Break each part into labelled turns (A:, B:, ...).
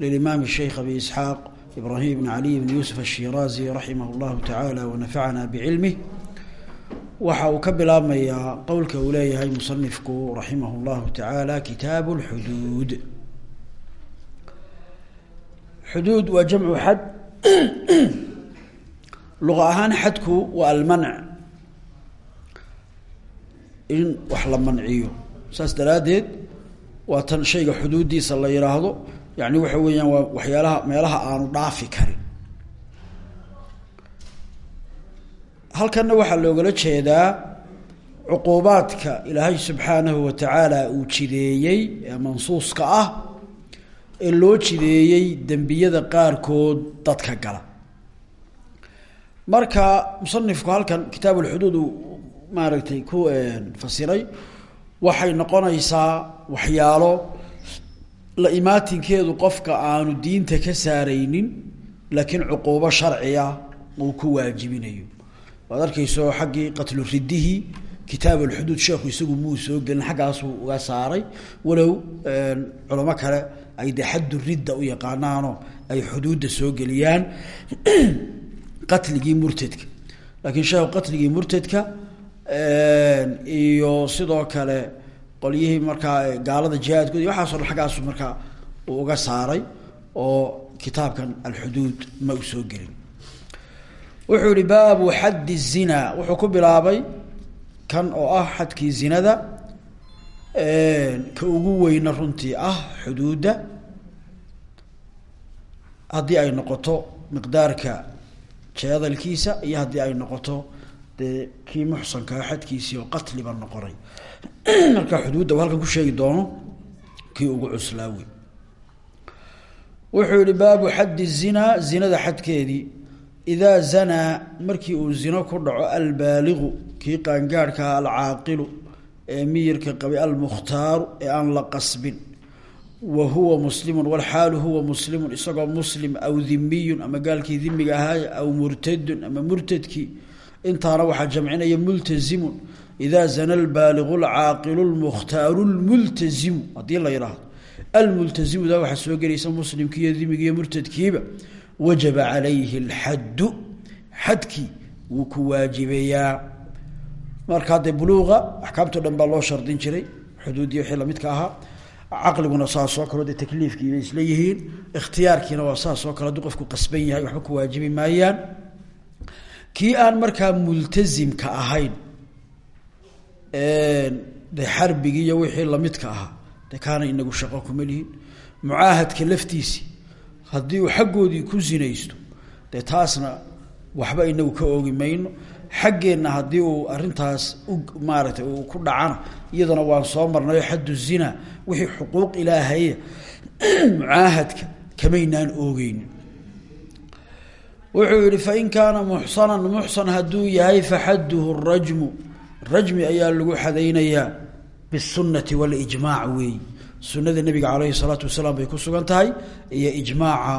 A: للإمام الشيخ أبي إسحاق إبراهيم بن علي بن يوسف الشيرازي رحمه الله تعالى ونفعنا بعلمه waxa uu ka bilaabmayaa qowlka uu leeyahay musanifku raximah اllahu tacaala kitaab اlxuduud xuduud waa jamcu xad luqa ahaan xadku waa almanc in wax la manciyo saas daraaddeed waa tan shayga xuduuddiisa la yidhaahdo yani waxa weeyaan waa waxyaalaha meelaha aanu dhaafi karin. Halkanna waxaa loogala jeedaa cuquubaadka ilaahay subxaanahu wa tacaala uu jideeyey ee mansuuska ah ee loo jideeyey dembiyada qaarkood dadka gala. Marka musanifku halkan kitaab ulxuduud uu maaragtay ku fasiray waxay noqonaysaa waxyaalo la imaatinkeedu qofka aanu diinta ka saaraynin laakiin cuquubo sharciya uu ku waajibinayo. Waad arkayso xaggii qatlu ridihii kitaab alxuduud sheekhu isagu muu soo gelin xaggaasuu uga saaray. Walow culamo kale ay de xaddu ridda u yaqaanaanoo ay xuduudda soo geliyaan qatligii murtadka. Laakiin sheekhu qatligii murtadka iyo sidoo kale qolyihii markaa gaalada jihaadkood waxaaso xaggaasu markaa uu uga saaray oo kitaabkan alxuduud ma u soo gelin. Wuxuu yihi baabu xaddi zina. Wuxuu ku bilaabay kan oo ah xadkii zinada ka ugu weyna runtii ah xuduudda. Haddii ay noqoto miqdaarka jeedalkiisa iyo haddii ay noqoto dee kii muxsankaa xadkiisii oo qatliba noqonay. Marka xuduudda halkan ku sheegi doono kii ugu cuslaawi. Wuxuu yihi baabu xaddi zina zinada xadkeedii. Idaa zanaa markii uu zino ku dhaco albaaligu kii qaangaadhkaha alcaaqilu ee miyirka qabay almukhtaaru ee aan la qasbin. Wa huwa muslimun walxaalu huwa muslimun isagoo muslim aw dimiyun ama gaalkii dimiga ahaay aw murtadun ama murtadkii intaana waxaa jamcinaya multazimun idaa zana albaaligu alcaaqilu lmukhtaaru lmultazimu haddii la yidhaahdo almultazimuda waxaa soo gelaysa muslimkiiyo dimigiiyo murtadkiiba wajaba calayhi alxaddu xadkii wuu ku waajibayaa. Markaa dee buluuqa axkaamto dhan baa loo shardin jiray xuduuddii wixii lamidka ahaa. Caqliguna saasoo kale dee takliifkii bay isla yihiin ikhtiyaarkiina waa saasoo kale hadduu qofku qasban yahay waxba ku waajibi kii aan markaa multazimka ahayn dee xarbigii iyo wixii lamidka ahaa dee kaana inagu shaqo kuma lihin. Mucaahadka laftiisi haddii uu xaggoodii ku sinaysto dee taasna waxba inagu ka oogi mayno. Xaggeenna haddii uu arintaas u maaragtay uu ku dhacana iyadana waan soo marnayo xaddu zina wixii xuquuq ilaahaya mucaahadka kamaynaan oogeynin wuxuu yihi fain kaana muxsanan muxsan hadduu yahay faxadduhu rajmu. Rajmi ayaa lagu xadaynayaa bisunati walijmaac weey. Sunada nabiga caleyhi salaatu wasalaam bay ku sugan tahay iyo ijmaaca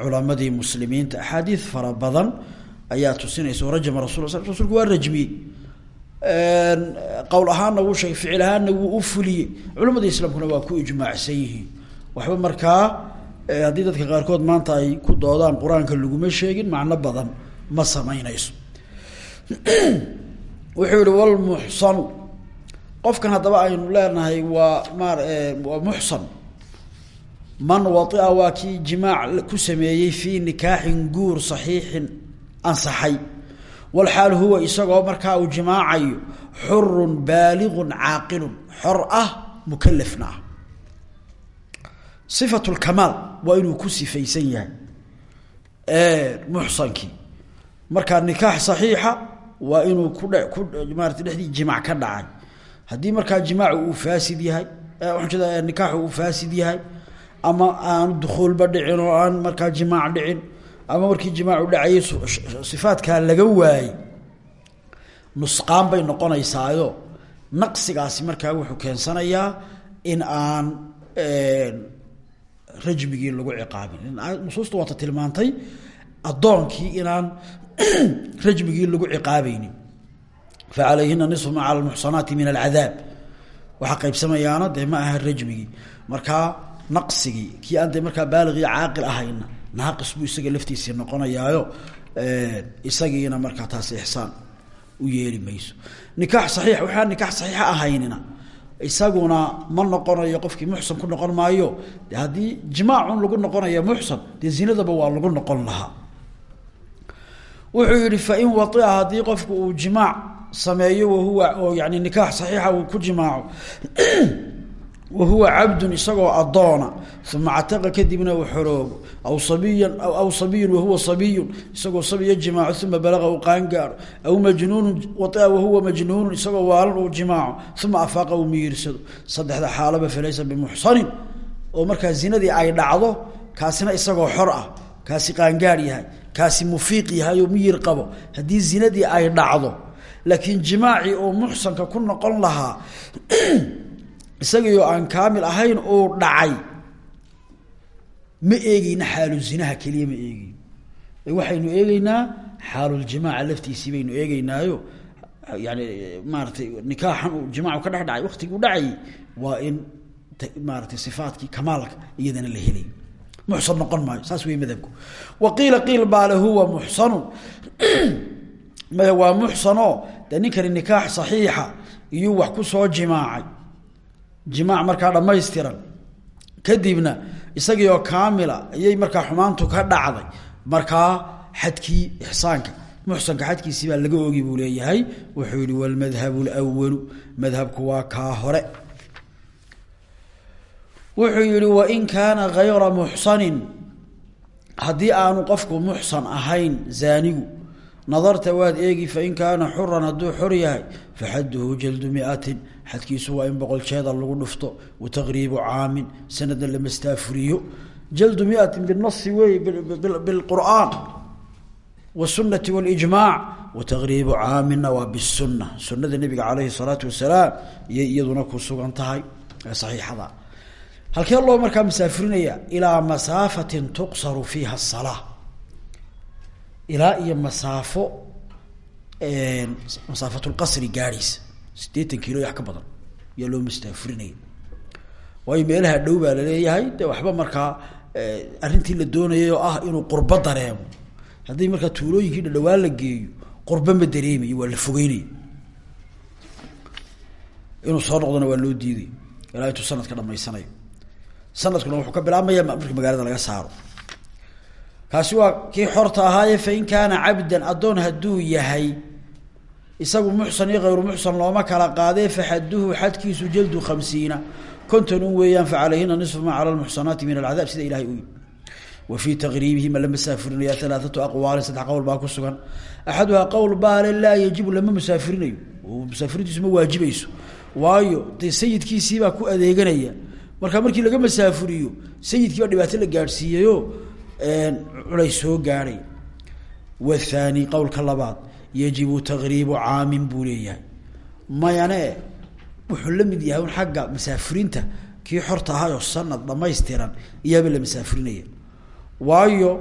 A: culamadii muslimiinta. Axaadiid fara badan ayaa tusinaysa rajama rasul rasulku waa rajmiyey qowl ahaanna wuu sheegay ficil ahaanna wuu u fuliyey. Culamada islaamkuna waa ku ijmaacsan waxba markaa haddii dadka qaarkood maanta ay ku doodaan qur'aanka laguma sheegin macno badan ma samaynayso. Wuxuu yihi walmuxsanu qofkan haddaba aynu leenahay waa maar waa muxsan man waia waa kii jimaac ku sameeyey fii nikaaxin guur saxiixin ansaxay. Walxaal huwa isagoo markaa uu jimaacayo xurun baaligun caaqilun xor ah mukalafna ah. Sifatu lkamaal waa inuu ku sifaysan yahay. Muxsankii markaa nikaax saxiixa waa inuu kudhe ku maarata dhexdii jimaac ka dhacay. Haddii markaa jimaacu uu faasid yahay jeeda nikaaxu uu faasid yahay ama aanu dukuulba dhicin oo aan markaa jimaac dhicin ama markii jimaacu dhacayay sifaadkaa laga waayey nusqaan bay noqonaysaayo. Naqsigaasi markaa wuxuu keensanayaa in aan rajmigii lagu ciqaabin. Nusuusta waata tilmaantay addoonkii inaan rajmigii lagu ciqaabaynin. Fa calayhina nisfu ma cala lmuxsanaati min alcadaab. Waxaa qaybsamayaana dee ma aha rajmigii. Markaa naqsigii kii aan dee markaa baaligii caaqil ahayna naaqis buu isaga laftiisii noqonayaayo isagiina markaa taasi ixsaan u yeeli mayso. Nikaax saxiix waxaa nikaax saxiixa ahaynina isaguna ma noqonayo qofkii muxsan ku noqon maayo. De haddii jimaacun lagu noqonayo muxsan dee zinadaba waa lagu noqon lahaa. Wuxuu yihi fain waia haddii qofku uu jimaac sameeyo wahuwa oo yani nikaax saxiixa uu ku jimaaco wahuwa cabdun isagoo adoona uma cataqa kadibna uu xoroobo. Aw sabiyan aw sabiyun wahuwa sabiyun isagoo sabiyo jimaaco uma balaqa uu qaangaaro aw majnuunun waia wahuwa majnuunun isagoo waalan uu jimaaco uma afaaqa uu miyirsado saddexda xaalaba falaysa bimuxsanin oo markaa zinadii ay dhacdo kaasina isagoo xor ah kaasi qaangaar yahay kaasi mufiiq yahay oo miyir qabo. Haddii zinadii ay dhacdo laakiin jimaacii uu muxsanka ku noqon lahaa isagiioo aan kaamil ahayn uu dhacay ma eegeyna xaalu zinaha keliya ma eegeyno waxaynu eegeynaa xaaluljimaaca laftiisii baynu eegeynaayo yani maaratay nikaaxan uu jimaacu ka dhacay waktigii u dhacayay waa in maaratay sifaatkii kamaalka iyadana la helay. Muxsan noqon maayo saas wey madhabku. Wa qiila qiil baale huwa muxsanu maya waa muxsanoo dee ninkani nikaax saxiixa iyuu wax ku soo jimaacay jimaac markaa dhammaystiran. Kadibna isagii oo kaamila ayay markaa xumaantu ka dhacday. Markaa xadkii ixsaanka muxsanka xadkiisii baa laga ogi buu leeyahay. Wuxuu yihi walmadhabu lwalu madhabku waa kaa hore. Wuxuu yihi wain kaana gayra muxsanin. Haddii aanu qofku muxsan ahayn zaanigu nadarta waad eegi fain kaana xuran hadduu xor yahay faxaduhu jaldu miatin xadkiisu waa in boqol jeeda lagu dhufto wataqriibu caamin sanadna la mastaafuriyo. Jaldu miatin binasi wey bilqur'aan wsunati wاlijmaac wataqriibu caaminna waa bisunna sunada nebiga caleyhi salaatu wasalaam iyay iyaduna ku sugan tahay saxiixada. Halkee loo markaa masaafurinaya ilaa masaafatin tuqsaru fiiha salaa ilaa iyo masaafo masaafatulqasri gaadhaysa sideetan kiilo wax ka badan. Ayaa loo mastaafurinaya waayo meelaha dhow baa la leeyahay de waxba markaa arrintii la doonayay oo ah inuu qurbo dareemo. Haddii markaa tuulooyinkii dhadhawaan la geeyo qurbo ma dareemayo waa la fogeynaya inuu soo noqdona waa loo diiday. Ilaa intuu sanadka dhamaysanayo sanadkuna wuxuu ka bilaabmaya marka magaalada laga saaro. Kaasi waa kii xorta ahaaye fain kaana cabdan addoon hadduu yahay isagu muxsan iyo hayru muxsan looma kala qaadee faxaduhu xadkiisu jaldu khamsiina. Konton un weeyaan facalayhina nisfu maa cala lmuxsanaati min alcadaab sida ilahay u yii wa fii taqriibihi ma la masaafurinaya alaaatu aqwaalin saddex qowl baa ku sugan. Axaduhaa qowl baale laa yajibu lama musaafirinayo. Musaafirintiisu ma waajibayso. Waayo dee sayidkiisiibaa ku adeeganaya. Marka markii laga masaafuriyo sayidkii baa dhibaato la gaadhsiiyeyo culays soo gaadhay wathani qowlka labaad yajibu taqriibu caamin buu leeyahay. Mayane wuxuu la mid yahay un xagga masaafurinta kii xorta ahayoo sanad dhamaystiran iyaaba la masaafurinaya waayo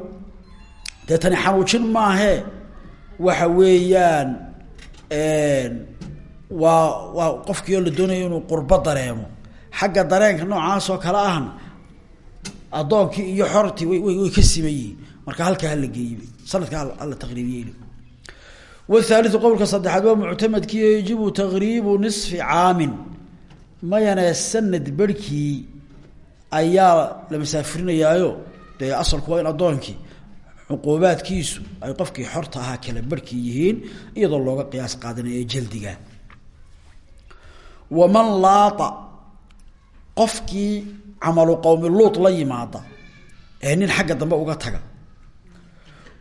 A: dee tani xanuujin maahee waxa weeyaan waa waa qofkii oo la doonayo inuu qurbo dareemo. Xagga dareenka noocaas oo kale ahna addoonkii iyo xortii way way ka siman marka halkaa hala geeyey sanadka hala taqriibiyey wthaaliu qowlka saddexaad waa muctamadkii yajibu taqriibu nisfi caamin mayane sanad berhkii ayaa la masaafurinayaayo dee asalku waa in addoonkii cuquubaadkiisu ay qofkii xorta ahaa kala berhkii yihiin iyadoo looga qiyaas qaadanaya jaldiga waman laata qofkii camalu qowmi luut la yimaada ee nin xagga dambe uga taga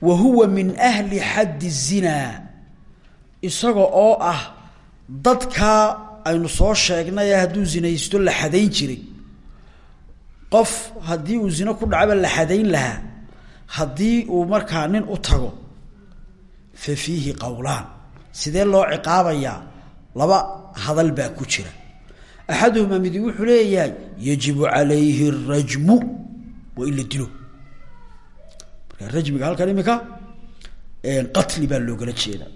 A: wa huwa min ahli xaddi zinaa isaga oo ah dadkaa aynu soo sheegnay hadduu zinaysto la xadayn jiray. Qof haddii uu zino ku dhacaba la xadayn lahaa haddii uu markaa nin u tago fa fiihi qowlaan sidee loo ciqaabayaa? Laba hadal baa ku jira. Axaduhumaa midi wuxuu leeyahay yajibu calayhi rajmu waa in la dilo. Markaa rajmiga halkan imika qatli baa loogala jeeda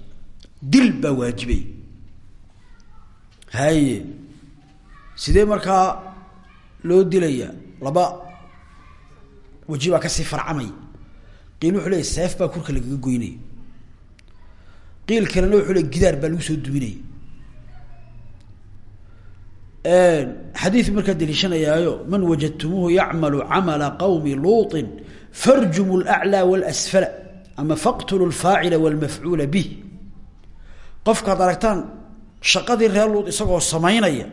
A: dil baa waajibay haye sidee markaa loo dilayaa laba waji baa kasii farcamaya qiil wuxuu leeya seef baa kurka lagaga goynaya qiil kalena wuxuu leey gidaar baa lagu soo duminaya xadiid markaa deliishanayaayo man wajadtumuuhu yacmalu camala qawmi luuطin farjumu اlأclى wاlasfala ama faqtulu اlfaacila wاlmafcuula bih qofkaad aragtaan shaqadii reer luud isagoo samaynaya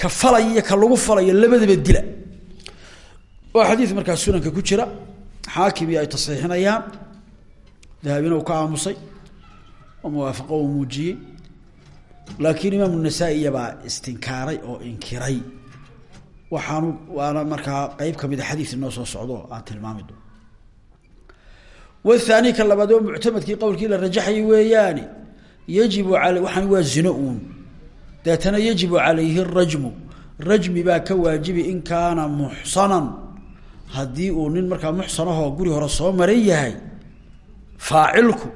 A: ka falaya iyo ka lagu falayo labadaba dila. Waa xadiid markaa sunanka ku jira. Xaakim iyo ay tasxiixinayaan dahabina uu ka aamusay. Oo muwaafaqo uu muujiyey. Laakiin imaamu nasaa-i iyabaa istinkaaray oo inkiray. Waxaanu waana markaa qeyb ka mid a xadiid inoo soo socdo aan tilmaami doono wathani ka labaad oo muctamadkii qowlkii la rajaxayay weeyaani yajibu al waxaan waa zino uun. Deetana yajibu calayhi rajmu. Rajmi baa ka waajibi in kaana muxsanan. Haddii uu nin markaa muxsanahoo guri hore soo maran yahay faacilku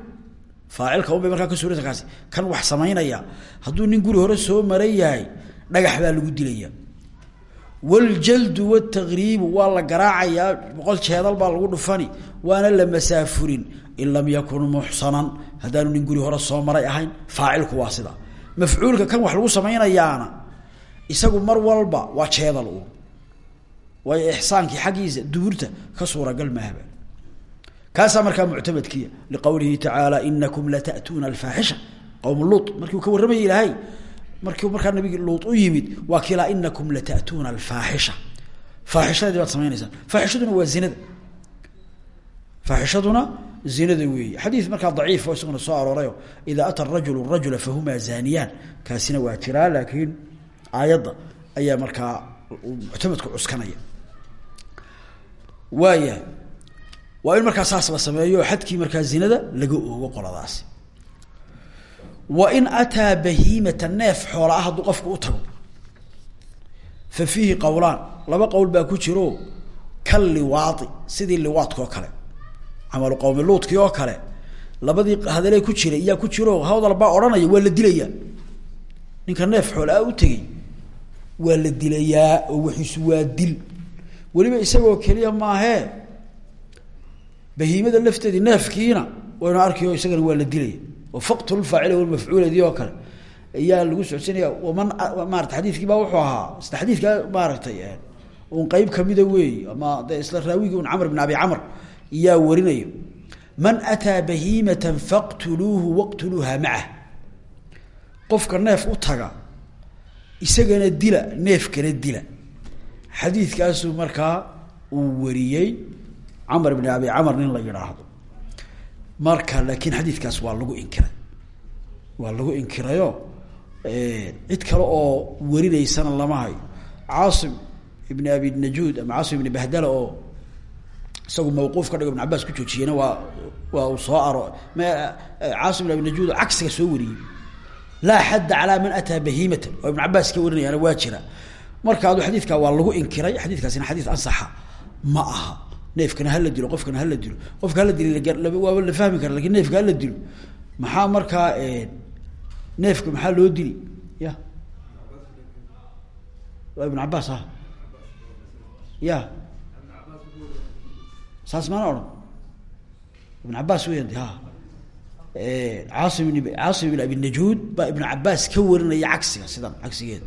A: faacilka un bay markaa ka suurata kaasi kan wax samaynaya. Hadduu nin guri hore soo maran yahay dhagax baa lagu dilaya. Wljaldu wاtaqriibu waa la garaacayaa boqol jeedal baa waana la in lam yakun muxsanan haddaanu nin guri hore soo maray ahayn faacilku waa sida. Mafcuulka kan wax lagu samaynayaana isagu mar walba waa jeedal u waayo ixsaankii xaggiisa duburta ka suuragal maahba kaasaa markaa muctamadkiya liqowlihi tacaala inakum lata'tuuna alfaaxisha qowm luut markiu ka warramaya ilaahay markiu markaa nabigi luut u yimid waa kilaa inakum lata'tuuna alfaaxisha faaxishadii baad samaynaysaan. Faaxishaduna waa zinada. Faaxishaduna zinada weeye. Xadiid markaa daciif oo isaguna soo aroorayo. Idaa ata rajulu rajula fahumaa zaaniyaan. Kaasina waa jiraa laakiin aayadda ayaa markaa muctamadku cuskanaya. Waayahay waa in markaa saas la sameeyo xadkii markaa zinada laga oogo qoladaasi wa in ataa bahiimata neef xoola ah hadduu u tago. Fa fiihi qowlaan laba qowl baa ku jiro kal liwaadi sidii liwaadka oo kale camalu qowmi luudkii oo kale labadii hadalee ku jiray iyaa ku jiro hawdal baa odhanaya waa la dilayaa ninka neef xoolaa u tegey waa la dilayaa oo waxiisu waa dil. Weliba isagoo keliya maahee bahiimada lafteedii neefkiina waynu arkayo isagana waa la dilaya. Oo faqtulfaacil walmafcuuladii oo kale. Ayaa lagu socodsanaya waman maarata xadiidkii baa wuxuu ahaa isla xadiidkaa maaragtay un qeyb kamida weey ama isla raawigii un camr bn abi camr iyaa warinaya man ataa bahiimatan faqtuluuhu waqtuluuha macah qofka neef u taga isagana dila neefkana dila. Xadiidkaasuu markaa uu wariyey camr bn abi camr nin la yidhaahdo. Marka laakiin xadiidkaas waa lagu inkiray. Waa lagu inkirayo cid kale oo warinaysana lama hayo. Caasim ibn abi najuud ama caasim ibn bahdala oo isagu mawquuf ka dhigo ibn cabaas ku joojiyena waa waa uu soo aro. M caasim ibn abi najuud soo wariyey. Laa xadda calaa man ataa bahiimatan oo ibn cabaas ka warinayaana waa jira. Marka adu xadiidka waa lagu inkiray xadiidkaasina xadiid ansaxa. Ma aha. Neefkana hala dilo qofkana hala dilo. Qofka hala dil waaba la fahmi kara laakiin neefka hala dilo. Maxaa markaa neefka maxaa loo dili? Ya. Ibn cabaas ah. Ya saas maana odhan ibn cabaas weyan de ha caasim ibn caasim ibn abi najuud baa ibn cabaas ka warinaya cagsiga sidan cagsigeeda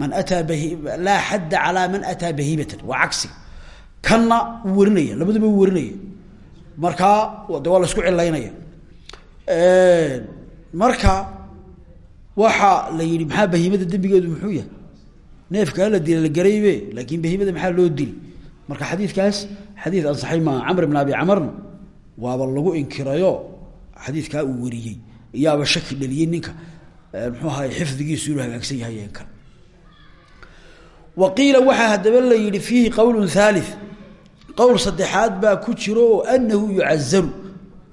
A: man ataa bahi laa xadda calaa man ataa bahiimatan waa cagsiga kanna wuu warinaya labadaba warinaya. Markaa de waa la isku cilaynaya marka waxaa la yihi maxaa bahiimada dembigeedu muxuu yahay? Neefka hala dila la garaybe laakin bahiimada maxaa loo dili? Marka xadiidkaas xadiid ansaxay maaha camr bn abi camarna waaba lagu inkirayo xadiidkaa uu wariyey iyaaba shaki dhaliyey ninka muxuu ahay xifdigiisu inuu hagaagsan yahay kale wa qiila waxaa haddaba la yidhi fiihi qowlun thalith qowl saddexaad baa ku jiro oo anahu yucazaru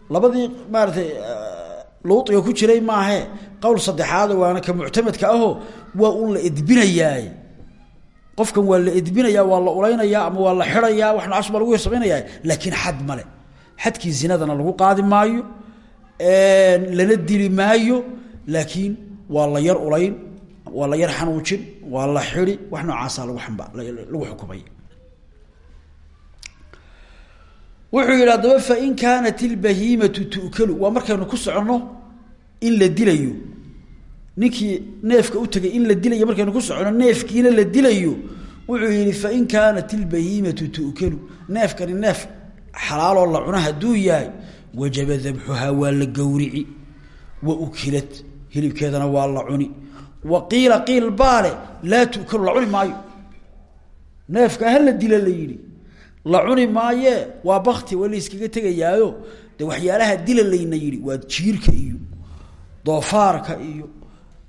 A: labadii maaratay luuiga ku jiray maahe qowl saddexaado waana ka muctamadka ahoo waa un la edbinayaa qofkan waa la edbinaya waa la ulaynayaa ama waa la xidhayaa wax noocaas baa lagu hirsamaynayaa laakiin xad male xadkii zinadana lagu qaadi maayo lana dili maayo laakiin waa la yar ulayn waa la yar xanuujin waa la xidi wax noocaasa lagu amba lagu xukumay. Wuxuu yidhi haddaba fain kaanat ilbahiimatu tu'kalu. Waa markaynu ku soconno in la dilayo ninkii neefka u tegay in la dilayo markaynu ku soconno neefkiina la dilayo wuxuu yihi fain kaanat ilbahiimatu tu'kalu. Neefkani neef xalaaloo la cuno hadduu yahay wajaba dabxuhaa waa la gowrici. Wa ukilad hilibkeedana waa la cuni. Wa qiila qiil baale laa tu'kalu cuni maayo. Neefka hala dila la yidhi. La cuni maayee waa bakti waa la iskaga tegayaayo. Waxyaalaha dila layna waa jiirka iyo doofaarka iyo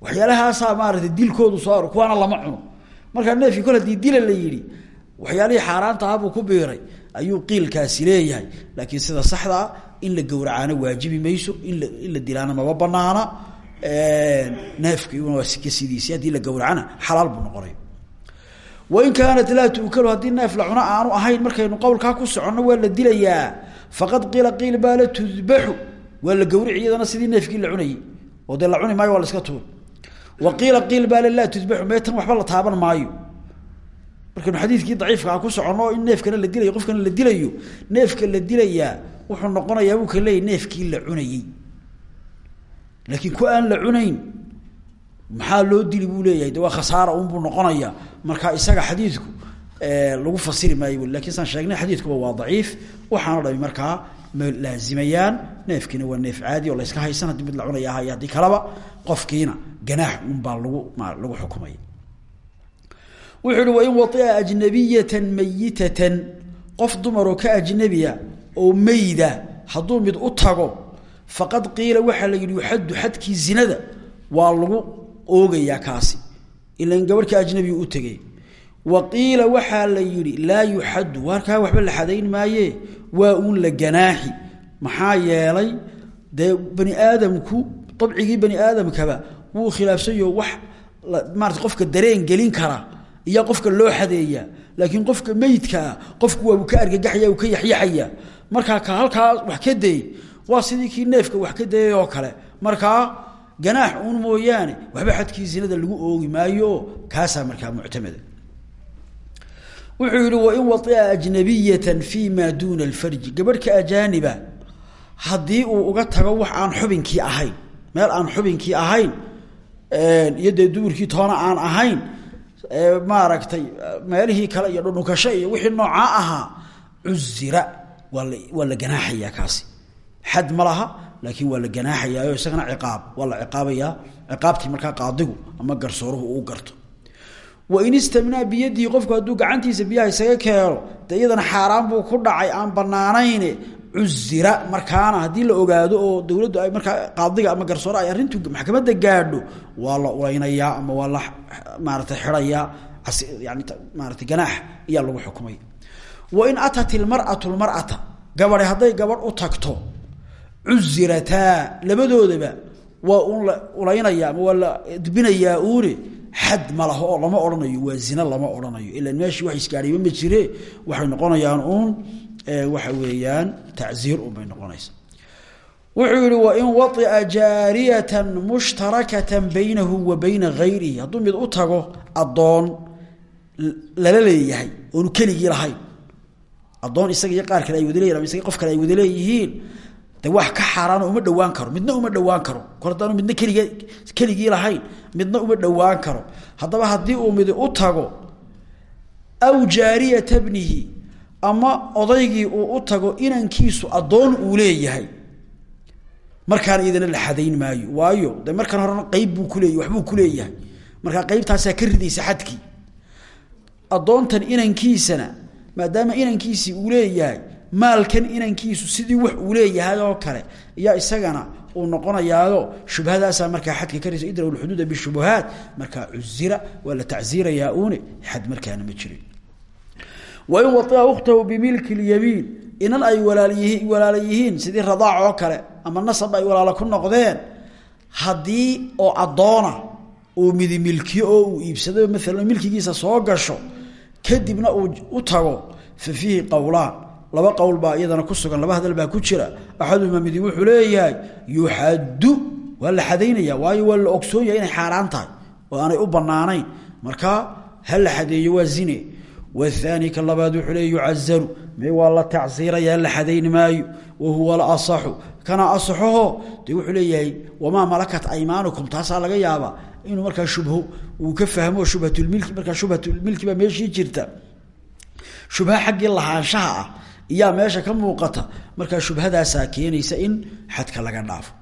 A: waxyaalahaasaa maarata dilkoodu soo kuwaana lama cuno. Markaa neefkii kol haddii dila la yidhi waxyaalihii xaaraanta ahabuu ku biiray ayuu qiilkaasi leeyahay. Laakiin sida saxdaa in la gowracaana waajibi mayso in la dilaana maba banaana neefkiina waa sika sidiisi haddii la gowracana xalaal buu noqonay wain kaanat laa tu'kalu haddii neef la cuno aanu ahayn markaynu qowlkaa ku soconno waa la dilayaa. Faqad qiila qiil baa la tudbaxu waa sidii neefkii la cunayey oo dee la cuni maayo waa iska tuur wa qiila qiil baa laa tudbaxu mee tan waxba la taaban maayo. Markaynu xadiidkii daciifkaa ku soconno in neefkana la dilayo qofkana la dilayo neefka la dilayaa wuxuu noqonayaa buu ka leeyay neefkii la cunayey. Laakiin ku aan la cunayn maxaa loo dili buu leeyahay? De waa khasaara unbuu noqonaya marka isaga xadiidku lagu fasiri maayo laakiin saan sheegnay xadiidkuba waa daciif. Waxaana dhami markaa ma laazimayaan neefkiina waa neef caadi oo layska haysan haddii mid la cunaya ahayo haddii kaleba qofkiina ganaax unbaa lagu lagu xukumaya wuxuu ihi wain waia ajnabiyatan mayitatan. Qof dumaroo ka ajnabiya oo meyda hadduu mid u tago faqad qiila waxaa la yidhi yuxaddu xadkii zinada waa lagu oogayaa kaasi. Ilan gabadhka ajnabiga u tegay wa qiila waxaa la yidhi laa yuxaddu waarkaa waxba la xadayn maaye? Waa uun la ganaaxi. Maxaa yeelay dee bani aadamku abcigii bani aadamkaba wuu khilaafsanyaho wax maarata qofka dareen gelin kara iyo qofka loo xadeeyaa laakiin qofka meydkaa qofku waa ka argagaxaya ka yaxyaxaya markaa ka halkaa wax ka dayey waa sidii neefka wax ka dayay kale markaa ganaax uun mooyaane waxba xadkii zinada lagu oogi maayo oo kaasaa markaa muctamada wuxuu yihi wain waia ajnabiyatan fi ma duuna alfarji gabadhka ajaaniba haddii uu uga tago wax aan xubinkii ahayn meel aan xubinkii ahayn iyo dee duburkii toona aan ahayn maaragtay meelihii kale iyo dhudhukasho iyo wixii noocaa ahaa cuzira. Waa la waa la kaasi. Xad ma laakiin waa la ganaaxayaayo isagana ciqaab. Waa la ciqaabayaa ciqaabtii qaadigu ama garsooruhu uu garto. Wain istamnaa biyadihi qofku hadduu gacantiisa biyaha isaga keeno dee iyadana xaaraan buu ku dhacay aan banaanayn cuzira markaana haddii la ogaado oo dowladdu ay markaa qaadiga ama garsoore ay arrintu maxkamadda gaadho waa la ulaynayaa ama waa la maarata xidhayaa yani maarata ganaax ayaa lagu xukumay. Wain atat ilmar'atu lmar'ata gabadhe hadday gabadh u tagto cuzirataa labadoodaba waa un la ulaynaya ama waa la edbinayaa uune xad lama odhanayo waa zina lama odhanayo. Ilan meeshii wax isgaadhayba ma jire waxay noqonayaan uun waxa weeyaan tacziir unbay noqonaysa. Wuxuu yihi wain waطia jaariyatan mushtarakatan baynahu wa bayna gayrihi hadduu mid u tago addoon lala leeyahay oonu lahayn addoon isaga iyo qaar kale ay wada isaga qof kale ay wada leeyihiin wax ka xaaraano uma dhowaan karo midna uma dhowaan karo. Kor haddaanu midna kelige keligii lahayn midna uma dhowaan karo. Haddaba haddii uu midi u tago aw jaariyata bnihi ama odaygii uu u tago inankiisu addoon uu leeyahay. Markaana iyadana la xadayn maayo. Waayo de markan horena qeyb buu kuleeyahy waxbuu kuleeyahay markaa qeybtaasaa ka ridaysa xadkii. Addoontan inankiisana maadaama inankiisii uu leeyahay maalkan inankiisu sidii wax uu leeyahay oo kale iyo isagana uu noqonayaayo shubhadaasaa markaa xadka karaysa idra lxuduuda bishubuhaat markaa cuzira waa la tacziirayaa une xad markaana ma jirin wain waia ukhtahu bimilki lyamiin inan ay walaala yihiin sidii radaac oo kale ama nasab ay walaalo ku noqdeen haddii oo addoona uu midimilkiyo oo uu iibsado maalan milkigiisa soo gasho kadibna uu u tago fa fiihi qowlaan laba qowl baa iyadana ku sugan laba hadal baa ku jira axaduhumaa midi wuxuu leeyahay yuxaddu waa la xadaynaya waayo waa la ogsoon yahay inay xaaraan tahay oo aanay u banaanayn markaa ha la xadeeyo waa zine wathani ka labaad wuxuu leeya yucazaru me waa la tacsiirayaa la xadayn maayo wa huwa alasaxu kana asaxoho dee wuxuu leeyahay wamaa malakat aymaanukum taasaa laga yaabaa inuu markaa shubho uu ka fahmo shubhatulmilki markaa shubhatulmilki baa meeshii jirta shubha xaggii lahaanshaha ah iyaa meesha ka muuqata markaa shubhadaasaa keenaysa in xadka laga dhaafo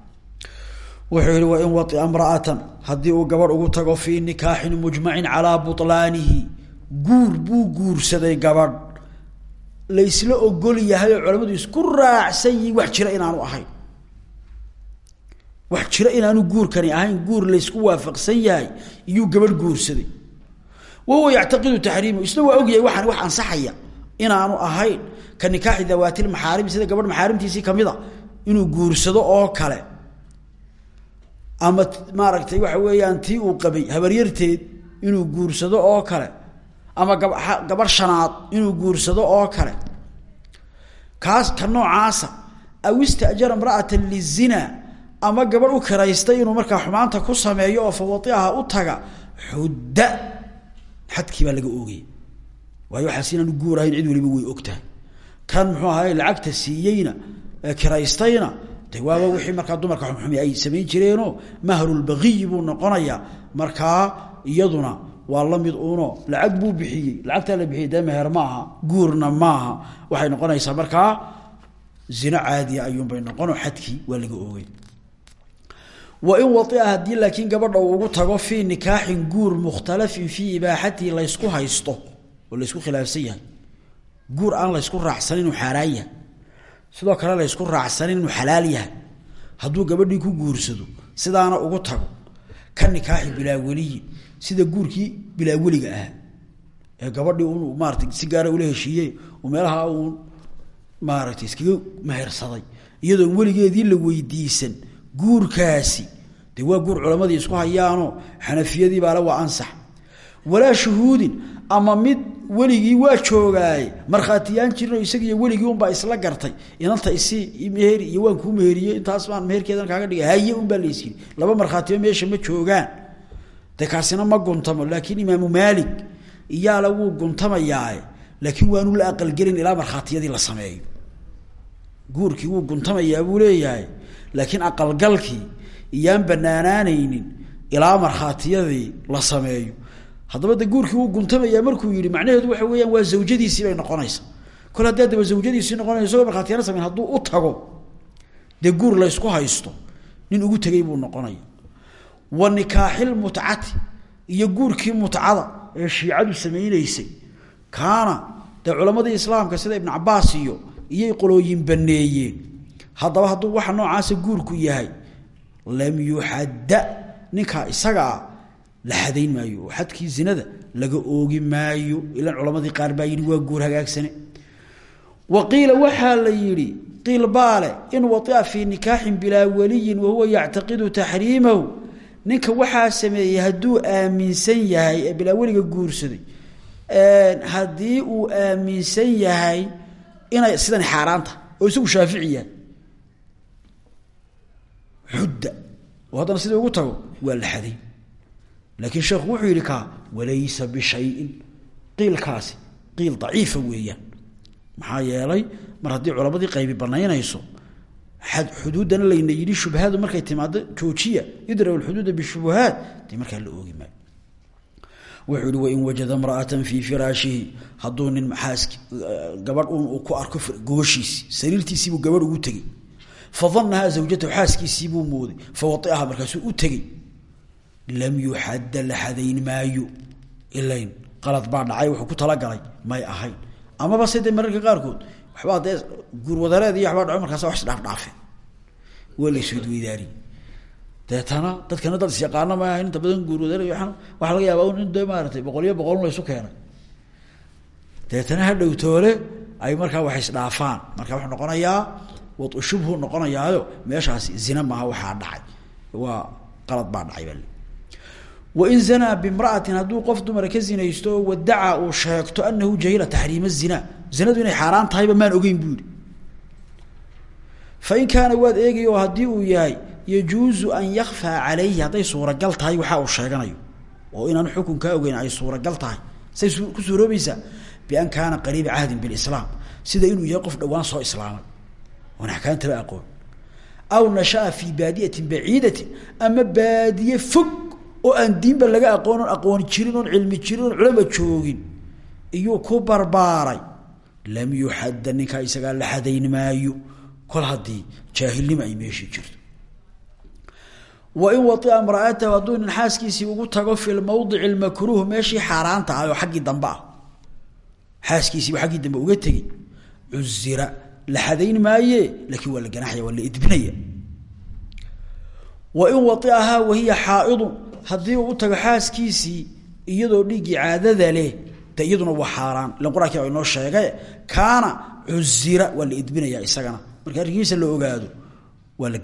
A: wuxuu yihi wain waia mraatan haddii guur buu guursaday gabadh. Laysla ogol yahay oo isku raacsan yihiin wax jira inaanu ahayn. Wax jira inaanu guurkani ahayn guur laysku waafaqsan yahay iyuu gabadh guursaday. Wahuwa yactaqidu taxriimu isna waa ogyahay waxaan wax ansaxaya inaanu ahayn ka nikaaxi dawaati lmaxaarim sida gabadh maxaarimtiisii kamida inuu guursado oo kale. Ama maaragtay waxa weeyaan tii uu qabay habaryarteed inuu guursado oo kale ama gabadh shanaad inuu guursado oo kale. Kaas ka noocaasa aw istajara imra'atan lizina ama gabadh u kiraystay inuu markaa xumaanta ku sameeyo oo fawaiaha u taga xudda. Xadkii laga oogaya waayo waxaas inaanu guur ahayn cid waliba way og tahay kan muxuu ahaay lacagta siiyeyna kiraystayna de waaba wixii markaa dumarka xumxumi ay samayn jireenoo mahrulbaqiyi buu noqonayaa. Markaa iyaduna waa la mid uno lacag buu bixiyey. Lacagtaa la bixiyey dee meher maaha. Guurna maaha. Waxay noqonaysaa markaa zino caadiya ayuunbay noqonoo xadkii waa laga oogay. Wain waia haddii laakiin gabadha uu ugu tago fii nikaaxin guur mukhtalafin fii ibaaxatihi laysku haysto oo laysku khilaafsan yahay. Guur aan laysku raacsanin inuu xaaraan sidoo kale laysku raacsanin inuu xalaal yahay. Hadduu gabadhii ku guursado sidaana ugu tago ka nikaaxi bilaa weliyin sida guurkii bilaa weliga ahaa ee gabadhii un maarata si gaara ula heshiiye meelaha uun maaragtay iskaga mehersaday iyadoon weligeedii la weydiisan guurkaasi. De waa guur culamadii isku hayaanoo xanafiyadii baale waa ansax. Walaa shuhuudin ama mid weligii waa joogaaye markhaatiyaan jirinoo isagiiyo weligii unbaa isla gartay. Inanta isi meheri iyo waan kuu meheriyey intaas baan meherkeedan kaaga dhigay haye unbaa laysyiri laba markhaatiba meesha ma joogaan de kaasina ma guntamo laakiin imaamu maalik iyaala wuu guntamayaae laakiin waanu la aqalgelin ilaa markhaatiyadii la sameeyo. Guurkii wuu guntamayaa buu leeyahay laakiin aqalgalkii iyaan banaanaanaynin ilaa markhaatiyadii la sameeyo. Haddaba de guurkii wuu guntamayaa markuu yihi macnaheedu waxa weeyaan waa zawjadiisii bay noqonaysa kol haddii adaba zawjadiisii noqonaysa isagoo markhaatiyana sameyn hadduu u tago dee guur laysku haysto nin ugu tegey buu noqonaya wa nikaaxilmutcati iyo guurkii mutcada ee shiicadu samayneysay kaana dee culamadii islaamka sida ibnu cabaas iyo iyay qolooyin baneeyeen. Haddaba hadduu waxa noocaasa guurku yahay lam yuxadda ninkaa isagaa la xadayn maayo oo xadkii zinada laga oogi maayo. Ilan culamadii qaar baa yidhi waa guur hagaagsane. Wa qiila waxaa la yidhi qiil baale in waia fii nikaaxin bilaa waliyin wahuwa yactaqidu taxriimahu ninka waxaa sameeyey hadduu aaminsan yahay ee bilaa weliga guursaday haddii uu aaminsan yahay inay sidani xaaraanta oo isagu shaafici yahay. Xudda oo haddana sidai ugu tago waa la xaday. Laakiin sheekhu wuxuu yidhi kaa walaysa bishayin. Qiilkaasi qiil daciifa weeyaan. Maxaa yeelay mar haddii culamadii qaybi banaynayso xuduuddana layna yidhi shubhadu markay timaado joojiya idraw lxuduuda bishubuhaat dee markaa la oogi maayo. Wuxuu yihi wain wajada mra'atan fii firaashihi hadduu nin maxaaski gabadh un uu ku arko gooshiisi sariirtiisiibuu gabadh ugu tegey. Fadanahaa zawjatahu xaaskiisiibuu mooday. Fawaiaha markaasuu u tegey. Lam yuxadda la xadayn maayo ilayn qalad baa dhacay wuxuu ku talagalay may ahayn. Amaba se mararka qaarkood waxbaa dee guurwadareed iyo waxbaa dhaco markaasa wax isdhaafdhaafe. Waa la iswedweydaari deetana dadkana dad isyaqaano maaha inta badan guurwada waxaa laga yaaba in de maaratay boqol iyo boqol la isu keenay. Deetana ha dhowtoole ay markaa wax isdhaafaan. Marka wuxuu noqonayaa wadu shubhu noqonayaayo meeshaasi zina maaha waxaa dhacay. Waa qalad baa dhacay baa wain zanaa bimra'atin hadduu qof dumara ka zinaysto oo wadaca uu sheegto anahu jahila zina zinadu inay xaaraan tahayba maan ogeyn buu yihi fain kaana waad eegay oo uu yahay yajuuzu an yakfaa calayhi hadday suuragal tahay waxa uu sheeganayo. Oo inaan xukun ogeyn ay suuragal tahay. Say ku suuroobaysaa? Bian kaana qariiba cahdin bilislaam sida inuu yahay qof dhowaan soo islaamay. Oon axkaamtaba aqoon. Aw nashaa fii baadiyatin baciidatin ama baadiye fog oo aan diinba laga aqoon oon aqooni jirin oon cilmi jirin culama joogin iyuu ku barbaaray lam yuxadda ninkaa isagaa la xadayn maayo kol haddii jaahilnimo ay meeshii jirto. Wain waia mraatahu hadduu nin xaaskiisii ugu tago fi lmawdici lmakruuh meeshii xaaraanta ah oo xaggii dambe ah. Xaaskiisiibu aggii dambe uga tegi. Cuzira la xadayn maaye laakiin waa la ganaxaya waa la idbinaya. Wain waiahaa wahiya xaaidun haddii uu u tago xaaskiisii iyadoo dhiiggii caadada leh de iyaduna waa xaaraan. Ilan quraanki a inoo kaana cuzira waa la isagana. Marka arrinkiisa la ogaado waa la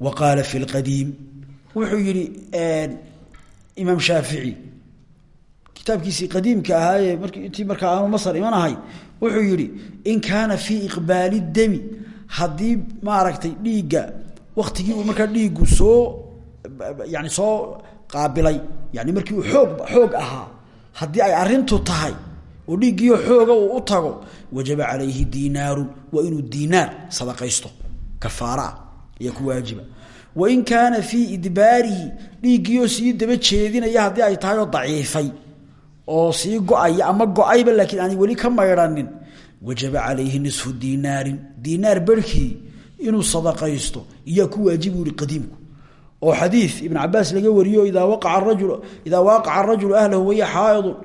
A: wa qaala fi lqadiim wuxuu yihi imaam shaafici kitaabkiisii qadiimka ahaaye mark intii markaa aanu masr imanahay wuxuu yihi in kaana fii iqbaali demi haddii maaragtay dhiigga waktigii uu markaa dhiiggu soo yani soo qaabilay yani markii uu xoog ahaa haddii ay arintu tahay oo dhiiggiio xooga uu u tago wajaba calayhi diinaarun waa inuu diinaar sadaqaysto kafaaraa ayaa ku waajiba. Wain kaana fii idbaarihi dhiiggiioo sii daba jeedinaya haddii ay tahay oo daciifay oo sii go'aya ama go'ayba laakiin aanay weli ka maydhanin wajaba calayhi nisfu diinaarin. Diinaar berhkii inuu sadaqaysto iyaa ku waajibu oo xadiid ibn cabaas laga wariyo idaa waaqaca arajulu ahlahu waya xaaidun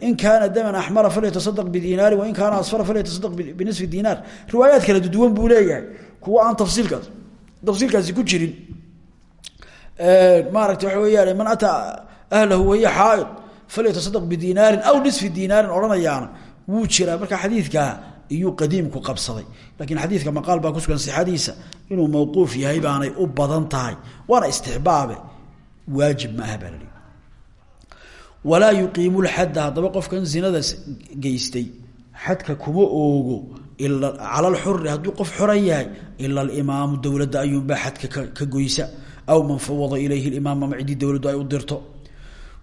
A: in kaana daman axmara falyatasadaq bidiinaari wain kaana asfara falyatasadaq binisfi diinaar riwaayaad kala duwan buu kuwa aan tafsiilkaas tafsiilkaasi ku jirin maaragta waxa weyaan man ataa ahlahu wahiya xaaid falyatasadaq bidiinaarin aw nisfi diinaarin odhanayaana wuu jiraa. Marka xadiidkaa iyuu qadiimku qabsaday. Lakiin xadiidka maqaal baa kusugan sixadiisa inuu mawquuf yahay baanay u badan tahay waana istixbaabe waajib ma aha baa la walaa yuqiimu lxadda haddaba qofkan zinada geystay xadka kuma oogo cala lxuri hadduu qof xora yahay ila alimaamu dowladda ayuunbaa xadka ka goysa aw man fawada ilayhi limaam ama ciddii dowladdu ay u dirto.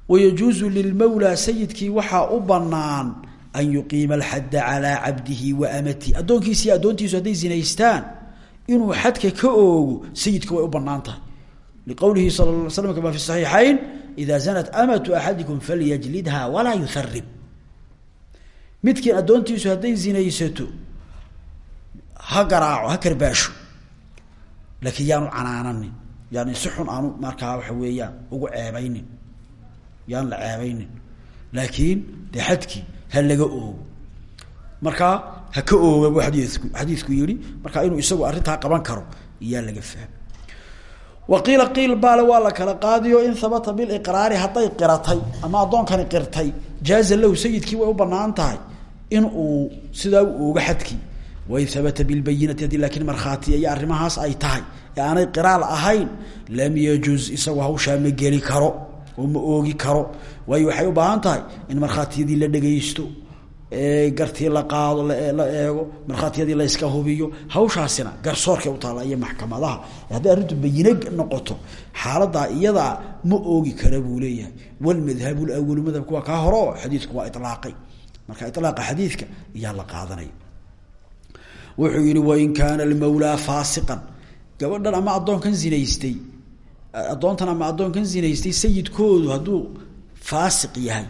A: Wayajuusu lilmawlaa sayidkii waxaa u banaan an yuqiima alxadda calaa cabdihi wa amatihi addoonkiisi iyo addoontiisu hadday zinaystaan inuu xadka ka oogo sayidka way u bannaan tahay liqowlihi sal l slam kama fi saxiixayn ida zanat amatu axadikum falyajlidha walaa yuharib midkiin addoontiisu hadday zinaysato ha garaaco ha karbaasho laakiin yaanu canaananin yani si xun aanu waxa weeyaan ugu ceebaynin yaan la ceebaynin laakiin dee ha laga oogo. Markaa ha ka ooga bu adiiku xadiidku yihi inuu isagu arrintaa qaban karo iyaa laga fahmay wa qiila qiil baale waa la kala qaadiyo in habata biliqraari hadday qiratay ama addoonkani qirtay jaaza lahu sayidkii way u banaan in uu sidaa u ooga xadkii. Wain habata bilbayinati haddii laakiin markhaati iyo arrimahaas ay tahay ee aanay qiraal ahayn lam yajuz isagu hawshaa ma geli karo oo ma oogi karo. Waayo waxay u baahan tahay in markhaatiyadii la dhegaysto gartii la qaado la eego markhaatiyadii la iska hubiyo hawshaasina garsoorkay u taalla iyo maxkamadaha. Hadday arrintu bayine noqoto xaaladaa iyadaa ma oogi kara buu leeyahay. Walmadhabu lawalu madhabku waa kaa horo xadiidku waa ilaaqay marka ilaaqa xadiidka iyaa la qaadanaya. Wuxuu yihi wain kaana almawlaa faasiqan. Gabadhan ama addoonkan zinaystay addoontan ama addoonkan zinaystay sayidkoodu hadduu faasiq yahay.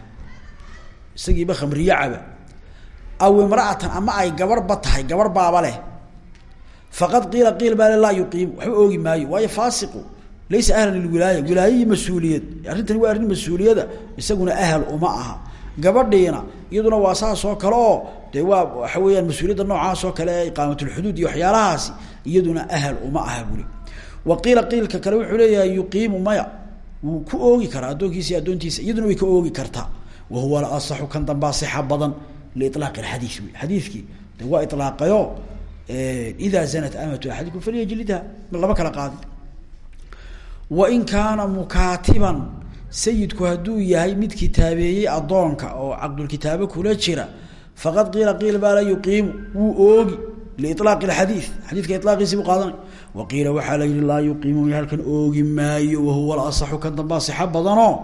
A: Isagiiba khamriyo caba. Aw imra'atan ama ay gabarhba tahay gabarh baaba leh. Faqad qiila qiil baa le laa yuqiimu. Oogi maayo. Waayo faasiqu laysa ahlan lilwilaaya wilaayo iyo mas'uuliyad. Waa arrin mas'uuliyada. Isaguna ahal uma aha. Gabadhiina iyaduna waa saas oo kale oo dee waa waxa weeyaan mas'uuliyadda noocaas oo kale ee iqaamatulxuduud iyo waxyaalahaasi iyaduna ahal uma aha buli wa qiila qiilka kale wuxuu leeyahay yuqiimu maya. Ku oogi karaa addoonkiisa addoontiisa iyaduna way ka oogi kartaa. Wa huwa alasaxu kan dambaa sixa badan liilaaqi alxadiis wey xadiidkii de waa ilaaqayo idaa zanat amatu axadikum falyajlidha lama kala qaadin wain kaana mukaatiban sayidku hadduu yahay mid kitaabeeyey addoonka oo caqdulkitaabo kula jira faqad qiila qiil baa la yuqiimu wuu oogi liilaaqi alxadiid xadiidka ilaaqiisi buu qaadanay wa qiila waxaa la yihi laa yuqiimu halkan oogi maayo wahuwa alasaxu kan dambaa sixo badanoo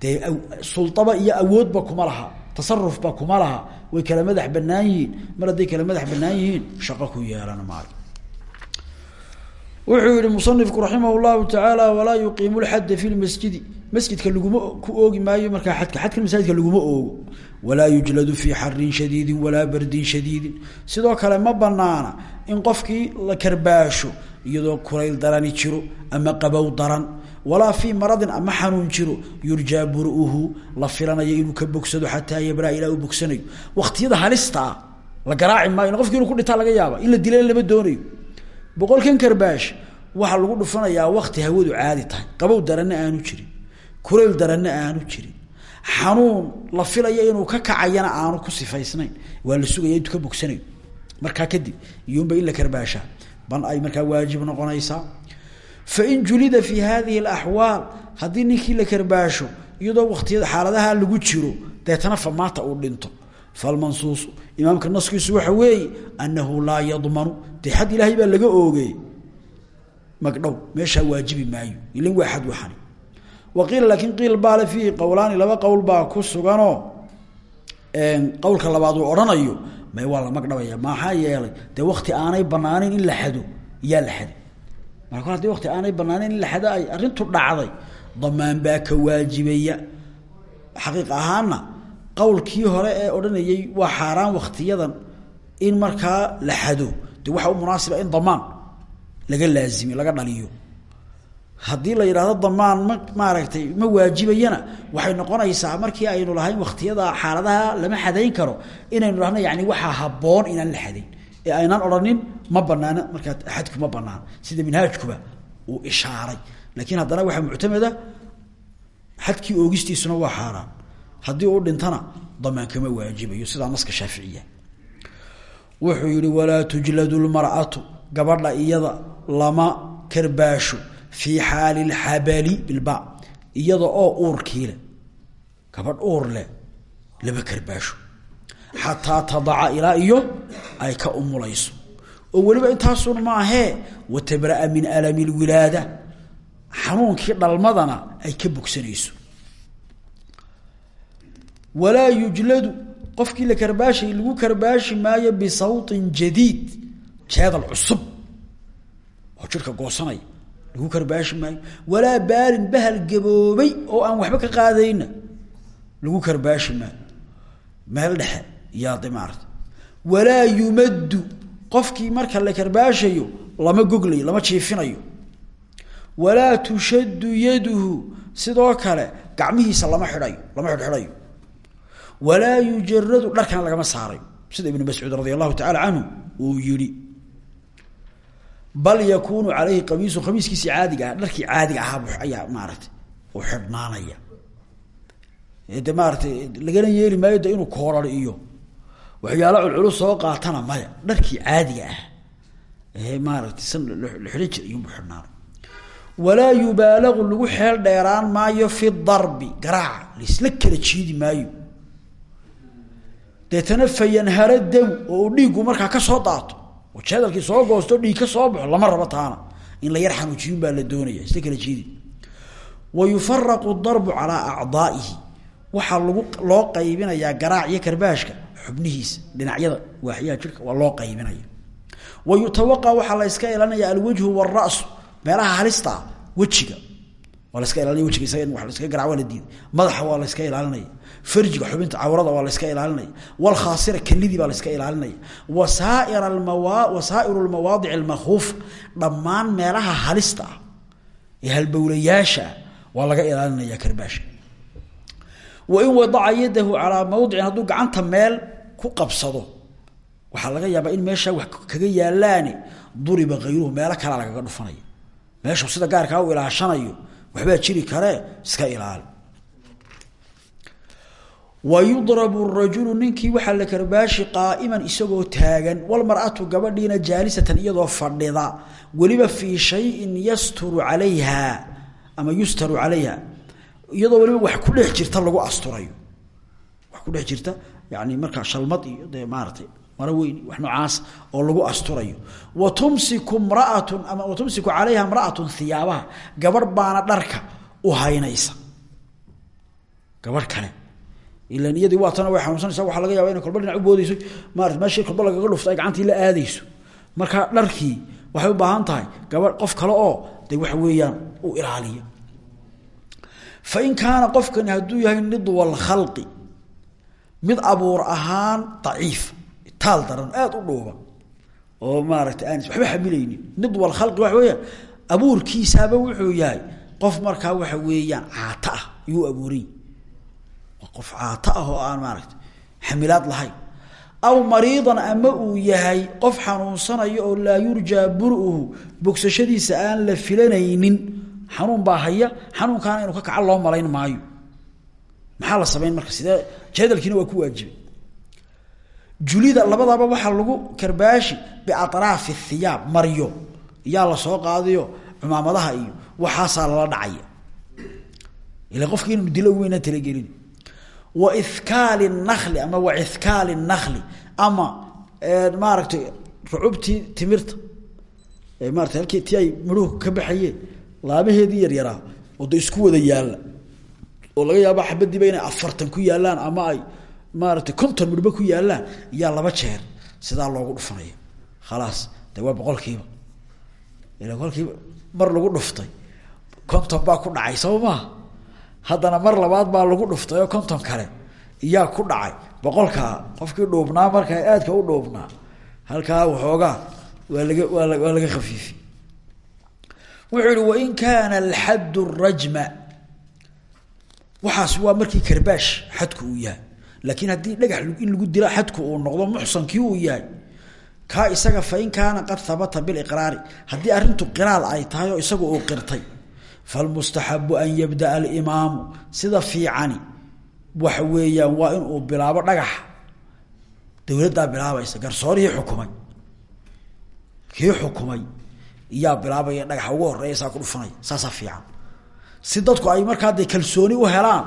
A: dee sulaba iyo awoodba kuma laha tasarufba kuma laha way kala madax banaan yihiin. Mar hadday kala madax banaan yihiin shaqo ku yeelan maayo wuxuu yihi musanifku raximah llahu tacaala walaa yuqiimu lxadda fi lmasjidi masjidka laguma ku oogi maayo markaa xadka xadka masaajidka laguma oogo. Walaa yujladu fii iyadoo kulayl darani jiro ama qabow daran walaa fii maradin ama xanuun jiro yurjaa buruhu la filanayo inuu ka bogsado xataa yabraa ilaa uu bogsanayo. Waktiyada halista la garaaci maayo qofki inuu ku dhintaa laga yaaba in la dila lama doonayo. Boqolkan karbaash waxaa lagu dhufanayaa wakti hawadu caadi tahay. Qabow daranna aanu jirin kulayl daranna aanu jirin. Xanuun la filayo inuu ka kacayana aanu ku sifaysnayn. Waa la sugaya intuu ka bogsanayo. Markaa kadib iyuunba in la ban ay markaa waajib noqonaysaa. Fain julida fi hadihi اlaxwaal haddii ninkii la karbaasho iyadoo waktiyada xaaladaha lagu jiro deetana famaata uu dhinto. Falmansuusu imaamka naskiisu waxa weeye anahu laa yadmanu dee xad ilaahay baa laga oogey magdhow meeshaa waajibi maayo ilan waa xad waxani. Wa qiila laakiin qiil baale fiihi qowlaani laba qowl baa ku suganoo may waa la magdhabaya maxaa yeelay. Dee wakti aanay banaaneyn in la xado yaa la xaday marka kor haddii wakti aanay banaaneyn in la xado ay arrintu dhacday. Damaan baa ka waajibaya. Xaqiiq ahaana qowlkii hore ee odhanayey waa xaaraan waktiyadan in markaa la xado de waxa u munaasiba in damaan laga laazimi laga dhaliyo haddii la yidhahdo damaan ma maaragtay ma waajibayana waxay noqonaysaa markii aynu lahayn waktiyada xaaladaha lama xadayn karo inaynu dhahno yani waxaa haboon inaan la xadayn. Ee aynaan odhanin ma banaana markaa xadku ma banaan sida minhaajkuba uu ishaaray. Laakiin haddana waxaa muctamada xadkii oogistiisuna waa xaaraan. Haddii uu dhintana damaan kama waajibayo sidaa naska shaaficiya. Wuxuu yihi walaa tujladu lmar'atu gabadha iyada lama karbaasho fii xaali lxabali bilba. Iyada oo uurkiile gabadh uur leh lama karbaasho. Xataa tadaca ilaa iyo ay ka umulayso. Oo weliba intaasun maahee watabraa min alami lwilaada xanuunkii dhalmadana ay ka bogsanayso. Walaa yujladu qofkii la karbaashay lagu karbaashi maayo bisawtin jadiid jeedal cusub. Oo jirka goosanaya lagu karbaashi maayo. Baalin bahal gaboobay oo aan waxba ka qaadayna. Lagu karbaashi maayo. Meel dhexe yaade maarata walaa yumaddu qofkii marka la karbaashayo lama goglayo lama jiifinayo. Walaa tushaddu yaduhu sidoo kale gacmihiisa lama xidhayo lama xidhxidhayo. Walaa yujaradu dharkana lagama saarayo. Sida ibnu mascuud radi allahu tacala canhu uu bal yakunu calayhi qamiisu khamiiskiisii caadiga ah dharkii caadiga ahaa ayaa maaragtay u xidhnaanaya de maaratay lagana yeeli maayo de inuu koorar iyo waxyaalo culculus soo qaatana maya dharkii caadiga ah. Ee maaratay san xidhan jir iyunbu xidhnaana walaa yubaalagu lagu xeel dheeraan maayo fi darbi garaaca laisla kala maayo. Deetana fayanharo damu oo uu dhiiggu markaa ka soo daato jeedalkii soo goosto dhiig ka soo baxo lama rabo taana. In la yar xanuujiyun baa la doonaya isla kala jiidi wa yufaraqu darbu calaa acdaa'ihi waxaa lagu loo qaybinayaa garaac iyo karbaashka xubnihiisa dhinacyada waaxyaha jirka waa loo qaybinaya. Wa yutawaqa waxaa la yska ilaalinaya alwajhu warasu meelaha halista ah wejiga. Waa la ska ilaalinaya wejiga isaga in wa laska garac waa la madaxa waa la yska ilaalinaya farjiga xubinta cawrada waa la yska ilaalinaya walkhaasira kelidii baa la yska ilaalinaya wasaa'iru lmawaadic almakhuufa dhammaan meelaha halista ah ee halbowlayaasha waa laga ilaalinaya karbaashka wain wadaca yadahu calaa mawdicin hadduu gacanta meel ku qabsado waxaa laga yaabaa in meeshaa wax kaga yaalaane duriba hayruhu meelo kalea lagaga dhufanaya meeshu sida gaarkaa u ilaashanayo waxbaa jiri karee iska ilaali wayudrabu rajulu ninkii waxaa la karbaashi qaaiman isagoo taagan walmar'atu gabadhiina jaalisatan iyadoo fadhida weliba fii shayin yasturu calayha ama yustaru calayha iyadoo weliba wax ku dhex jirta lagu asturayo wax ku dhex jirta yani markaa shalmad iyo dee maaratay maro weyn wax noocaas oo lagu asturayo wa tumsiku mraatun ama wa tumsiku calayha mraatun baana dharka u ilan iyadii waa tana way xanuunsanaysa waxaa laga yaba inay kolba u boodeyso maarata meeshii kolba lagaga dhufto ay gacantii la aadayso. Marka dharkii waxay u baahan tahay gabadh qof kale oo de waxa weeyaan u ilaaliya. Fain kaana qofkani hadduu yahay nidwa lkhalqi mid abuur ahaan daciif taal daran aada u dhuuban oo maaragtay aan waxba xamilaynin nidwa lkhalqi waxa weeyaan abuurkiisaaba wuxuu yahay qof markaa waxa weeyaan caata ah yuu abuuray qof caato ah oo aan maaragta xamilaad lahayn. Aw mariidan ama uu yahay qof xanuunsanayo oo laa yurjaa buruhu bogsashadiisa aan la filanaynin. Xanuun baa haya xanuunkaana inuu ka kaca loo malayn maayo. Maxaa la samayn marka sidee? Jeedalkiina waa ku waajibay. Julida labadaba waxaa lagu karbaashi biatraafi thiyaab maryo iyaa la soo qaadayo cumaamadaha iyo waxaasaa lala dhacaya wa ikaali nakli ama wa ikaali nakli ama maaragtay rucubtii timirta maarata halkii ti ay midhuhu ka baxayeen laabaheedii yaryaraa oo da isku wada yaalla oo laga yaaba xabadiiba inay afartan ku yaallaan ama ay maaragtay konton midhba ku yaallaan iyaa laba jeer sidaa loogu dhufanaya khalaas de waa boqolkiiba ila kolkiiba mar lagu dhuftay konton baa ku dhacay maaha haddana mar labaad baa lagu dhuftay oo konton kale. Iyaa ku dhacay. Boqolkaa qofkii dhuubnaa markaa aadka u dhuubnaa. Halkaa waxoogaa waa laga waa la waa laga khafiifi wuxuu yihi wain kaana alxaddu rajma. Waxaas waa markii karbaash xadku uu yahay. Laakiin haddii dhagax in lagu dila xadku uu noqdo muxsankii uu yahay. Kaa isaga fain kaana qad habata biliqraari. Haddii arrintu qiraal ay tahay oo isagu uu qirtay falmustaxabu an yabdaa alimaamu sida fiicani waxa weeyaan waa inuu bilaabo dhagaxa dowladdaa bilaabaysa garsoorihii xukumay kii xukumay iyaa bilaabaya dhagaxa ugu horreeya saa ku dhufanaya saasaa fiican si dadku ay markaa de kalsooni u helaan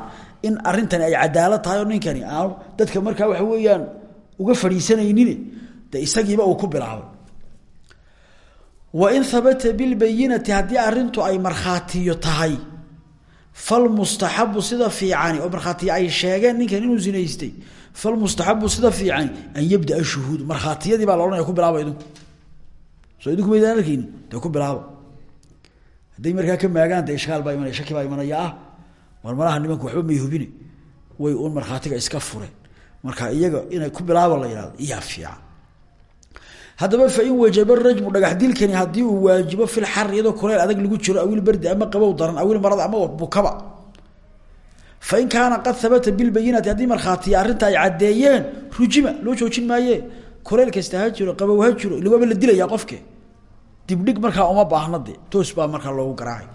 A: in arrintani ay cadaalad tahay oo ninkani aanu dadka markaa waxa weeyaan uga fadhiisanaynin de isagiiba uu ku bilaabay wain habata bilbayinati haddii arintu ay markhaatiyo tahay falmustaxabu sida fiicani oo markhaatiyo ay sheegeen ninkan inuu zinaystay falmustaxabu sida fiicani an yabdaa shuhuud markhaatiyadii baa laohanaya ku bilaaba idinku soo idinku maydaan arkeyni dee ku bilaaba hadday markaa ka maagaan de ishkaal baa imanaya shaki baa imanaya ah war malaha nimanku waxba may hubine way uun markhaatiga iska fureen marka iyaga inay ku bilaaba la yihahdo iyaa fiican haddaba fain wajaba rajmu dhagax dilkani haddii uu waajibo fil xar iyadoo kuleyl adag lagu jiro awil bardi ama qabow daran awil marad ama bukaba. Fain kaana qad habata bilbayinati haddii markhaatiya arrinta ay caddeeyeen rujima loo joojin maaye kuleyl kasta ha jiro qabow ha jiro ila waaba la dilayaa qofke. Dibdhig markaa uma baahna de toos baa markaa loogu garaacay.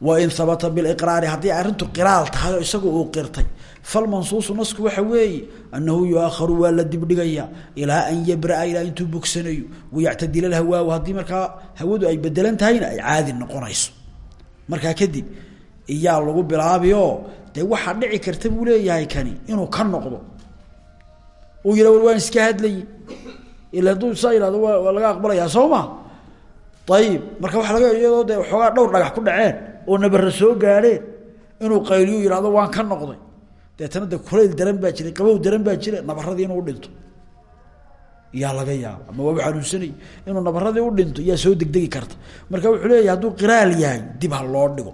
A: Wain habata biliqraari haddii arrintu qiraal tahay oo isagu uu qirtay falmansuusu nasku waxa weeye anahu yuaakharu waa la dibdhigaya ilaa an yabraa ilaa intuu bogsanayo wayactadila hawaahu haddii markaa hawadu ay bedelan tahayna ay caadi noqonayso. Markaa kadib iyaa lagu bilaabiyo dee waxaa dhici karta buu leeyahay kani inuu ka noqdo. Uu yidha war waan iska hadlayi ila hadduu saa yihahdo waa laga aqbalayaa soo ma? Ayib marka waxa laga iyadoo dee waxoogaa dhowr dhagax ku dhaceen oo nabara soo deetana de kulayl daran baa jiray qabow daran baa jira nabaradii inuu udhinto yaa laga yaaba ama waaba xanuunsanay inuu nabaradii u dhinto yaa soo degdegi karta. Marka wuxuu leeyahy hadduu qiraal yahay dib ha loo dhigo.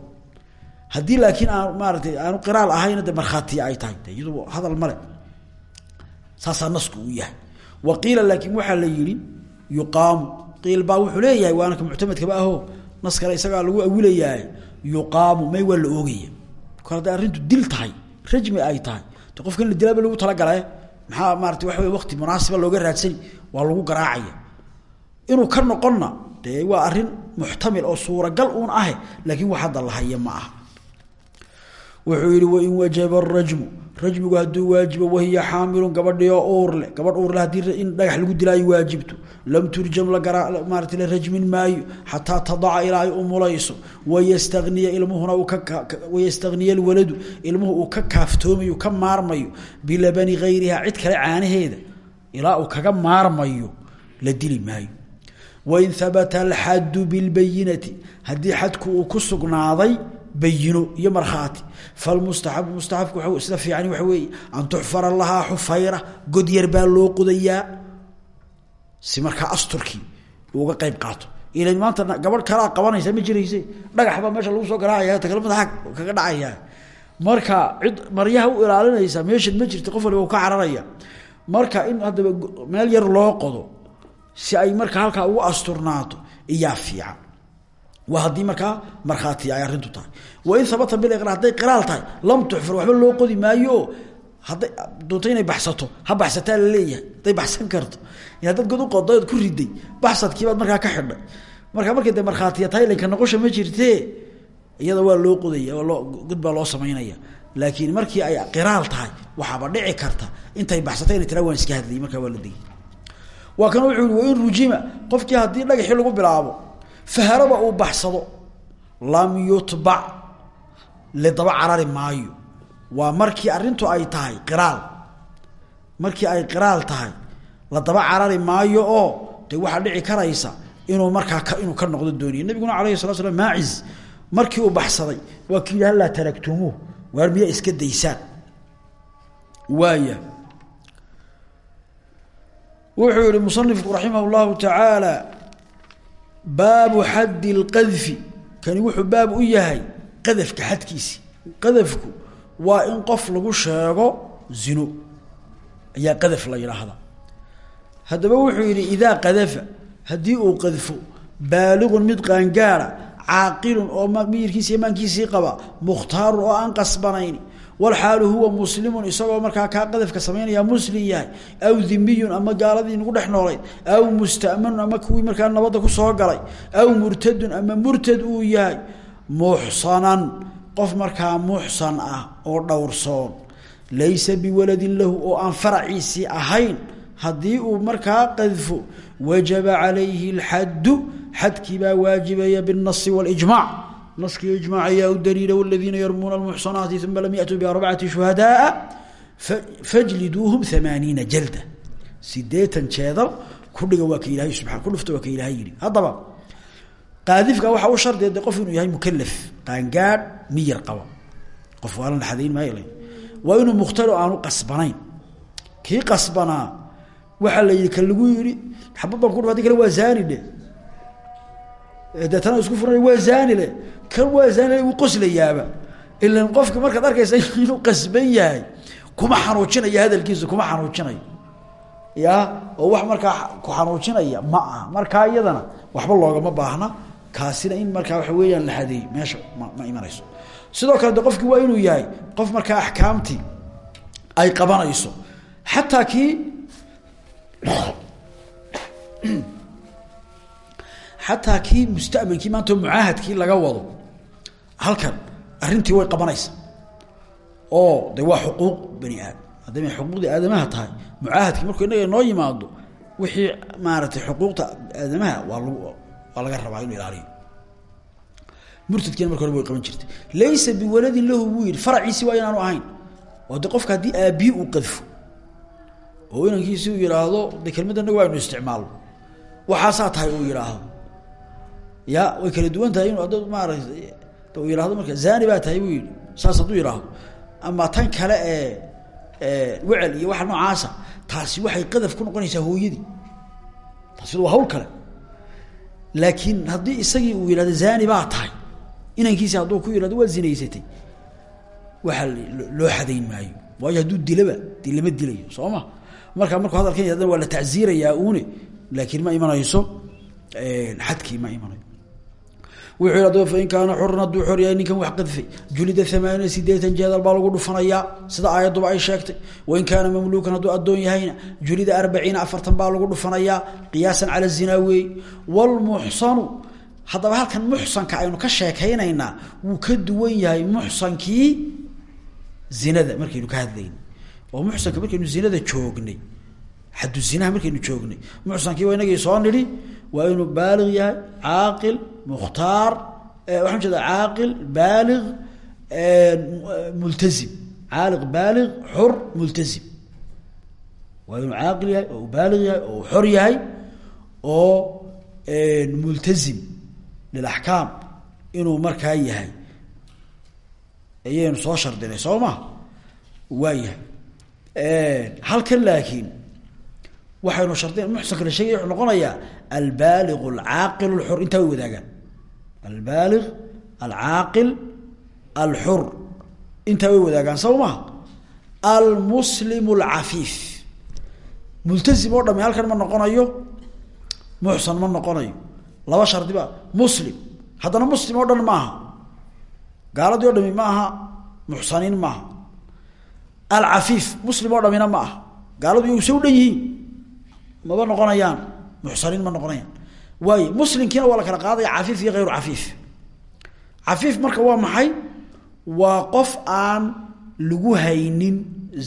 A: Haddii laakiin aan maaratay aanu qiraal ahayna de markhaatiya ay tahay iyadu hadal male saasaa nasku yahay. Wa laakiin waxaa la yihi yuqaamu. Qiil baa wuxuu leeyahay waana ka muctamadkaba aho nas kale isagaa lagu awilayaa yuqaamu may waa la oogaya. Kor dil tahay rajmi ay tahay. De qofka la dilaaba lagu talagalae maxaa maarata waxa wey waqti munaasiba looga raadsani waa lagu garaacaya. Inuu ka noqonna dee waa arrin muxtamil oo suuragal uun ahe laakiin wax hadda la haya ma aha. Wuxuu yihi wain wajaba rajmu rajmigu hadduu waajibo wahiya xaamilun gabadhioo uurle gabadh uurle haddii in dhagax lagu dila ay lam turjam lamaarata la rajmin maayo xataa tadaca ilaa ay umulayso. Wayastaniya ilmuhuna wayastaniya lwaladu ilmuhu uu ka kaaftoomayo ka maarmayo. Bilabani hayriha cid kale caanaheeda ilaa uu kaga maarmayo la dili maayo. Wain habata alxaddu bilbayinati haddii xadku uu ku sugnaaday bayino iyo markhaati. Falmustaxabu mustaxabku sida fiicani waxa weeye an tuxfara lahaa xufayra god yar baa loo qodayaa si markaa asturkii uga qayb qaato. Ilan maanta gabadh kalaa qabanaysa ma jirayse dhagax meesha lagu soo garaacaya ta kale madaxa kaga dhacaya. Marka cid maryaha u ilaalinaysa meeshan ma jirta qof waliba u ka cararaya. Marka in haddaba meel yar loo qodo si ay markaa halkaa ugu asturnaato iyaa fiican waa haddii markaa markhaati ay arrintu tahay. Wain habata biliqraar hadday qiraal tahay lam tuxfar waxba loo qodi maayo. Oo hadday doonto baxsato ha baxsataa la leeyahay hadday baxsan karto. Haddaad god u qodood ku riday baxsadkiibaad markaa ka xidhay marka markay de markhaatiya tahay ilanka noqosha ma jirtee. Iyada waa loo qodaya loo god loo samaynaya. Laakiin markii ay qiraal tahay waxaaba dhici karta. Intay baxsatay inay tiraa iska hadlayay markaa waa la degay. Waa kan wuxuu wain rujima qofkii haddii dhagaxii lagu bilaabo faharaba uu baxsado lam yutbac le daba carari maayo. Waa markii arrintu ay tahay qiraal. Markii ay qiraal tahay la daba carari maayo oo de waxaa dhici karaysa inuu markaa ka inuu ka noqdo dooniyo nabiguna alayhi salatu slam maacis markii uu baxsaday waa ki yidhi hallaa taraktumuuh. Waar miyaa iska daysaan? Waaya. Wuxuu yihi musanifku raximah llahu tacaala baabu xaddi اlqadfi kani wuxuu baab u yahay qadafka xadkiisi. Qadafku waa in qof lagu sheego zino. Ayaa qadaf la yidhaahdaa haddaba wuxuu yidhi idaa qadafa haddii uu qadfo baaligun mid qaangaara caaqilun oo miyirkiisa imaankiisii qaba mukhtaarun oo aan qasbanayn walxaalu huwa muslimun isagoo markaa kaa qadafka samaynaya muslim yahay aw dimiyun ama gaaladii nagu dhex noolayd aw mustamanun ama kuwii markaa nabadda ku soo galay aw murtadun ama murtad uu yahay muxsanan qof markaa muxsan ah oo dhowrsoon. Laysa biwaladin lahu oo aan faraciisii ahayn haddii uu markaa qadfo wajaba calayhi alxaddu xadkii baa waajibaya biاnasi waاlijmac naskii ijmac ayaa u daliila wladiina yarmuuna almuxsanaati uma lam yatuu biarbacati shuhadaaa fajliduuhum amaaniina jalda sideetan jeedal kudhiga waa ka ilahay subaa ku dhufta waa ka ilaahay yihi haddaba qaadifka waxaa u shardiya de qof inuu yahay mukalaf qaangaadh miyar qaba qof waalan xadayn maayo waa inuu mukhtalo aanu qasbanayn kii qasbanaa waxaa la yihi ka lagu yihi xabad baan kudhuf hadi kale waa zaani dhe deetana isku furanay waa kan waa zaani wuu qoslayaaba ilan qofka markaad arkaysa inuu qasban yahay kuma xanuujinaya hadalkiisa kuma xanuujinayo ya oo wax markaa ku xanuujinaya ma aha. Markaa iyadana waxba loogama baahna. Kaasina in markaa waxa weeyaan la hadeey meesha ma ma imanayso. Sidoo kale de waa inuu yahay qof markaa axkaamtii ay qabanayso. Xataa kii xataa kii mustamankii maanta mucaahadkii laga wado halkan arrintii way qabanaysa. Oo de waa xuquuq bani aadam. Hadday xuquuqdii aadamaha tahay mucaahadkii markuu inaga noo yimaado wixii maaragtay xuquuqda aadamaha waa lagu waa laga rabaa inuu ilaaliyo. Murtadkiina marka hore way qaban jirtay. Laysa biwaladin lahu buu yidhi waa inaanu ahayn. Oo de qofka haddii aabbihi uu qadfo oo inankiisi uu de kelmadda inagu aynu isticmaalno waxaasaa tahay uu yidhaahdo ya way kala duwan tahay inu ad maarata yihahdo marka zani baa tahay buu yihi saas ama tan kale ee wecel iyo waxa noocaasa taasi waxay qadaf ku noqonaysaa hooyadii. Taasi waa hawl kale. Laakiin haddii isagii uu yihahdo zani baa tahay inankiisi hadduu ku yihahdo waa zinaysatay. Waxa loo xadayn maayo. Waayo hadduu dilaba de dilayo soo ma? Marka hadalkan yadana waa la tacziirayaa uune laakiin ma imanayso xadkii ma imanayo wuxuu yidhi fain kaana xuran hadduu xor yahay ninkan wax qadfay. Julida amaaniya sideetan jeedal baa lagu dhufanayaa. Sida aayadduba ay sheegtay. Wain kaana mamluukan hadduu addoon yahayna julida arbaciina afartan baa lagu dhufanayaa. Qiyaasan cala zinaa weey. Wlmuxsanu haddaba halkan muxsanka aynu ka sheekaynaynaa wuu ka duwan yahay muxsankii zinada markaynu ka hadlaynay. Oo muxsanka markaynu zinada joognay. Xadu zinaha markaynu joognay. Muxsankii waa soo nidhi waa inuu baalig yahay caaqil mukhtaar waxaan jeeda caaqil baalig multazim caaliq baalig xur multazim waa inuu caaqil yahay oo baalig yahay oo xor yahay oo multazim lilaxkaam inuu markaa yahay ayaynu soo shardinay soo ma waa yahay halkan laakiin waxaynu shardin muxsanka la sheegay albaaliq alcaaqil alxur intaa way wadaagaan soo maha almuslim alcafiif multazim oo dhami halkan ma noqonayo muxsan ma noqonayo laba shardiba muslim haddana muslim oo dhan maaha gaaladii o dhami ma aha muxsaniin maaha alcafiif muslim oo dhamina ma aha gaaladu iyagu se u yihiin maba noqonayaan muxsaniin ma noqonayaan waayo muslimkiina waa la kala qaadaya cafiif iyo hayru cafiif. Cafiif marka waa maxay? Waa qof aan lagu haynin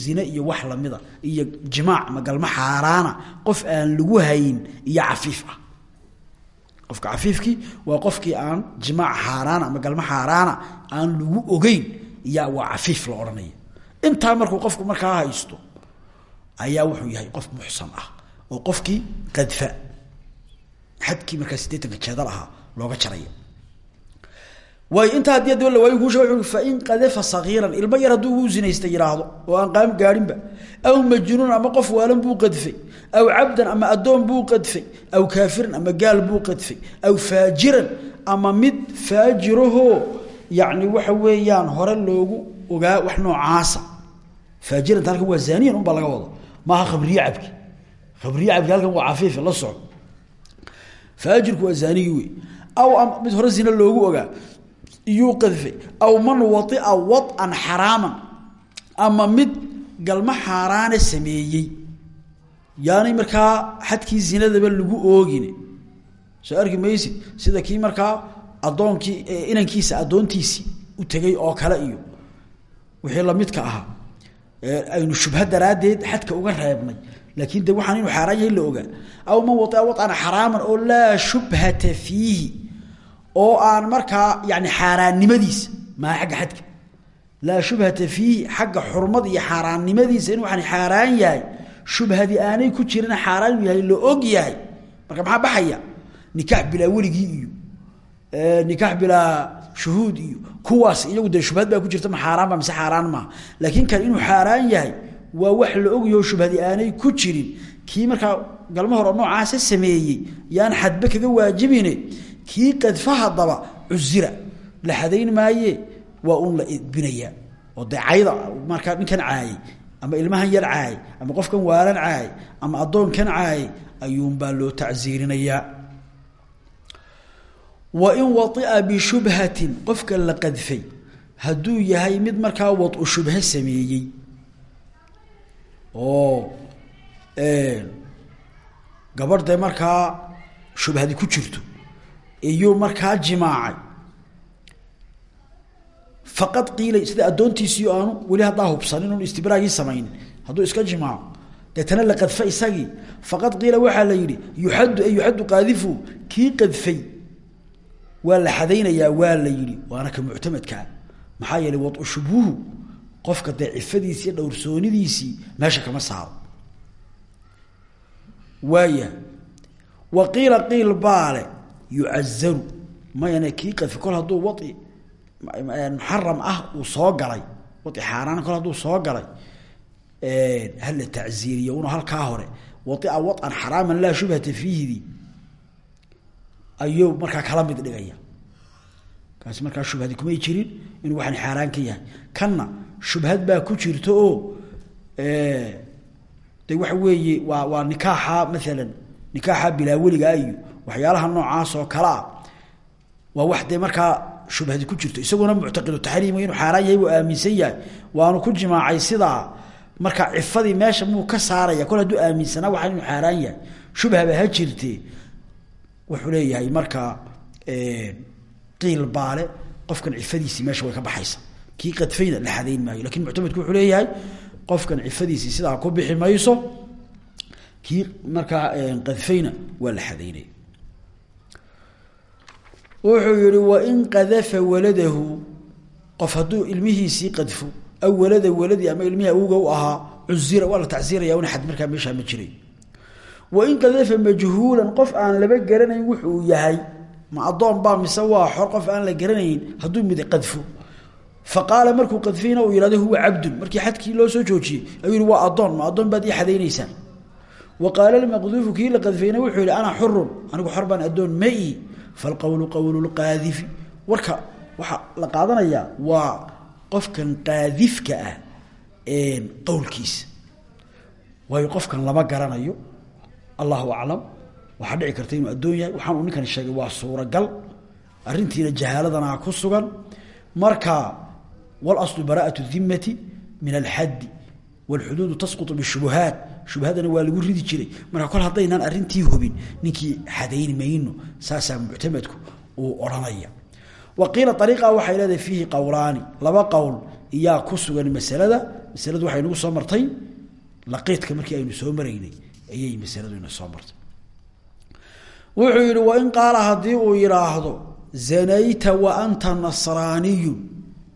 A: zine iyo wax lamida iyo jimaac magalmo xaaraana. Qof aan lagu hayn iyo cafiif ah. Qofka cafiifkii waa qofkii aan jimaac xaaraana ama galmo aan lagu ogeyn iya waa cafiif la odhanaya. Intaa markuu qofku markaa haysto ayaa wuxuu yahay qof muxsan ah oo qofkii qadfa xadkii markaa sideetanka jeedal ahaa looga jaraya waayo intaa haddii adaba la waayo kuusha wuxuu fain qadafa sagiiran ilmo yar hadduu ugu zinaysta yidhaahdo oo aan qaam gaadhinba aw majnuun ama qof waalan buu qadfay aw cabdan ama addoon buu qadfay aw kaafiran ama gaal buu qadfay aw faajiran ama mid faajirahoo yacni waxa weeyaan hore loogu ogaa wax noocaasa. Faajiranta halkan waa zaaniyan unbaa laga wado maaha khabriye cabki. Khabriye cabki halkan waa cafiife la soco faajirku waa zaanigii wey aw mid hore zina loogu ogaa. Iyuu qadfay. Aw man waia wadan xaraaman. Ama mid galmo xaaraana sameeyey. Yaanay markaa xadkii zinadaba lagu oogin soo arki sida kii markaa addoonkii inankiisa addoontiisii u tegay oo kale iyo wixii lamidka ahaa. Aynu shubha daraaddeed xadka uga reebnay laakiin de waxaan inuu xaaraan yahay la ogaa aw man waia wadan xaraaman oo laa shubhata fiihi oo aan markaa yani xaaraannimadiisa maa agga xadka. Laa shubhata fiihi xagga xurmada iyo xaaraannimadiisa in waxaan xaaraan yahay shubhadii aanay ku jirin xaaraan yahay la og yahay. Marka maxaa baxaya? Nikaax bilaa weligii iyo nikaax bilaa shuhuud iyo. Kuwaas iyagu dee shubhad baa ku jirta ma xaaraanba mise xaaraan maaha laakiin xaaraan waa wax la ogyaho shubhadii aanay ku jirin. Kii markaa galmo hore noocaasa sameeyey yaan xadbe kaga waajibine kii qadfa hadaba cusira la xadayn maaye waa un la idbinayaa oo dee cayda markaa ninkan caayay ama ilmahan yar caayay ama qofkan waalan caayay ama addoonkan caayay ayuunbaa loo tacsiirinayaa wa in waia bishubhatin qofka la qadfay hadduu yahay mid markaa wadu shubhe sameeyey oo gabadh markaa shubhadi ku jirto iyuu markaa jimaacay. Faqad qiila sida addoontiisii aanu weli haddaa hubsanin un istibraagii samaynin hadduu iska jimaaco. Deetana la qadfa isagii. Faqad qiila waxaa la yidhi yuxaddu ay yuxaddu qaadifu kii qadfay. Waa la xadaynayaa waa la yidhi waana ka muctamadkaa maxaa yeelay wadu shubuhu qofka dee cifadiisi iyo dhowrsoonidiisii meesha kama saaro. Waaya wa qiila qiil baale yucazaru mayane kii qadfi kol hadduu wai muxaram ah uu soo galay wai xaaraan kol hadduu soo galay hala tacziiriyo una halkaa hore waia waan xaraaman laa shubhata fiihdi ayuu markaa kala mid dhigaya. Kaasi markaa shubhadi kumay jirin inuu waxaan xaaraan ka yahay. Kanna shubhad baa ku jirta oo de waxa weeye waa waa nikaaxa maalan nikaaxa bilaa weligaa iyo waxyaalaha noocaas oo kale ah. Waa wax dee markaa ku jirto. Isaguna muctaqidu taxriim inuu xaaraan yahay buu aaminsan yahay. Waanu ku jimaacay sidaa marka cifadii meesha muu ka saaraya. Kol hadduu aaminsanaa waxa inuu xaaraan yahay. Shubhaba ha jirtee. Wuxuu leeyahay markaa qiil baale qofkan cifadiisii meesha way ka baxaysa kii qadfayna la xadayn maayo laakiin muctamedku wuxuu leeyahay qofkan cifadiisii sidaa ku bixi mayso kii markaa qadfayna waa la xadaynaya wuxuu yihi wain qadafa waladahu qof hadduu ilmihiisii qadfo aw walada waladii ama ilmihii awga u ahaa cuzira waa la tacsiraya una xad markaa meeshaa ma jiray. Wain qadafa majhuulan qof aan laba garanayn wuxuu yahay ma addoon baa mise waa qof aan la garanayn hadduu mid qadfo fa qaala markuu qadfayna uu yihahdo huwa cabdun. Markii xadkii loo soo joojiyey ayuu yihi waa addoon ma addoon baad ii xadaynaysaan. Wa qaala lmaqduufu kii la qadfayna wuxuu yihi ana xurun anigu xor baan addoon ma ii. Falqowlu qowlu lqaadifi warka waxaa la qaadanayaa waa qofkan qaadifka ah qowlkiisa waayo qofkan lama garanayo. Allahu aclam. Waxaa dhici karta inuu addoon yahay. Waxaanu ninkan sheegay waa suuragal. Arrintiina jahaaladana ku sugan. Marka walaslu bara'atu dimati min alxaddi wاlxuduudu tasquط bishubuhaat shubhadana waa lagu ridi jiray marka kol haddaynaan arrintii hubin ninkii xadayn mayno saasaa muctamadku uu odhanaya wa qiila ariiqa waxay leedahay fiihi qowlaani laba qowl iyaa ku sugan masalada masaladu waxay nagu soo martay laqiidka markii aynu soo maraynay ayay masaladu ina soo martay wuxuu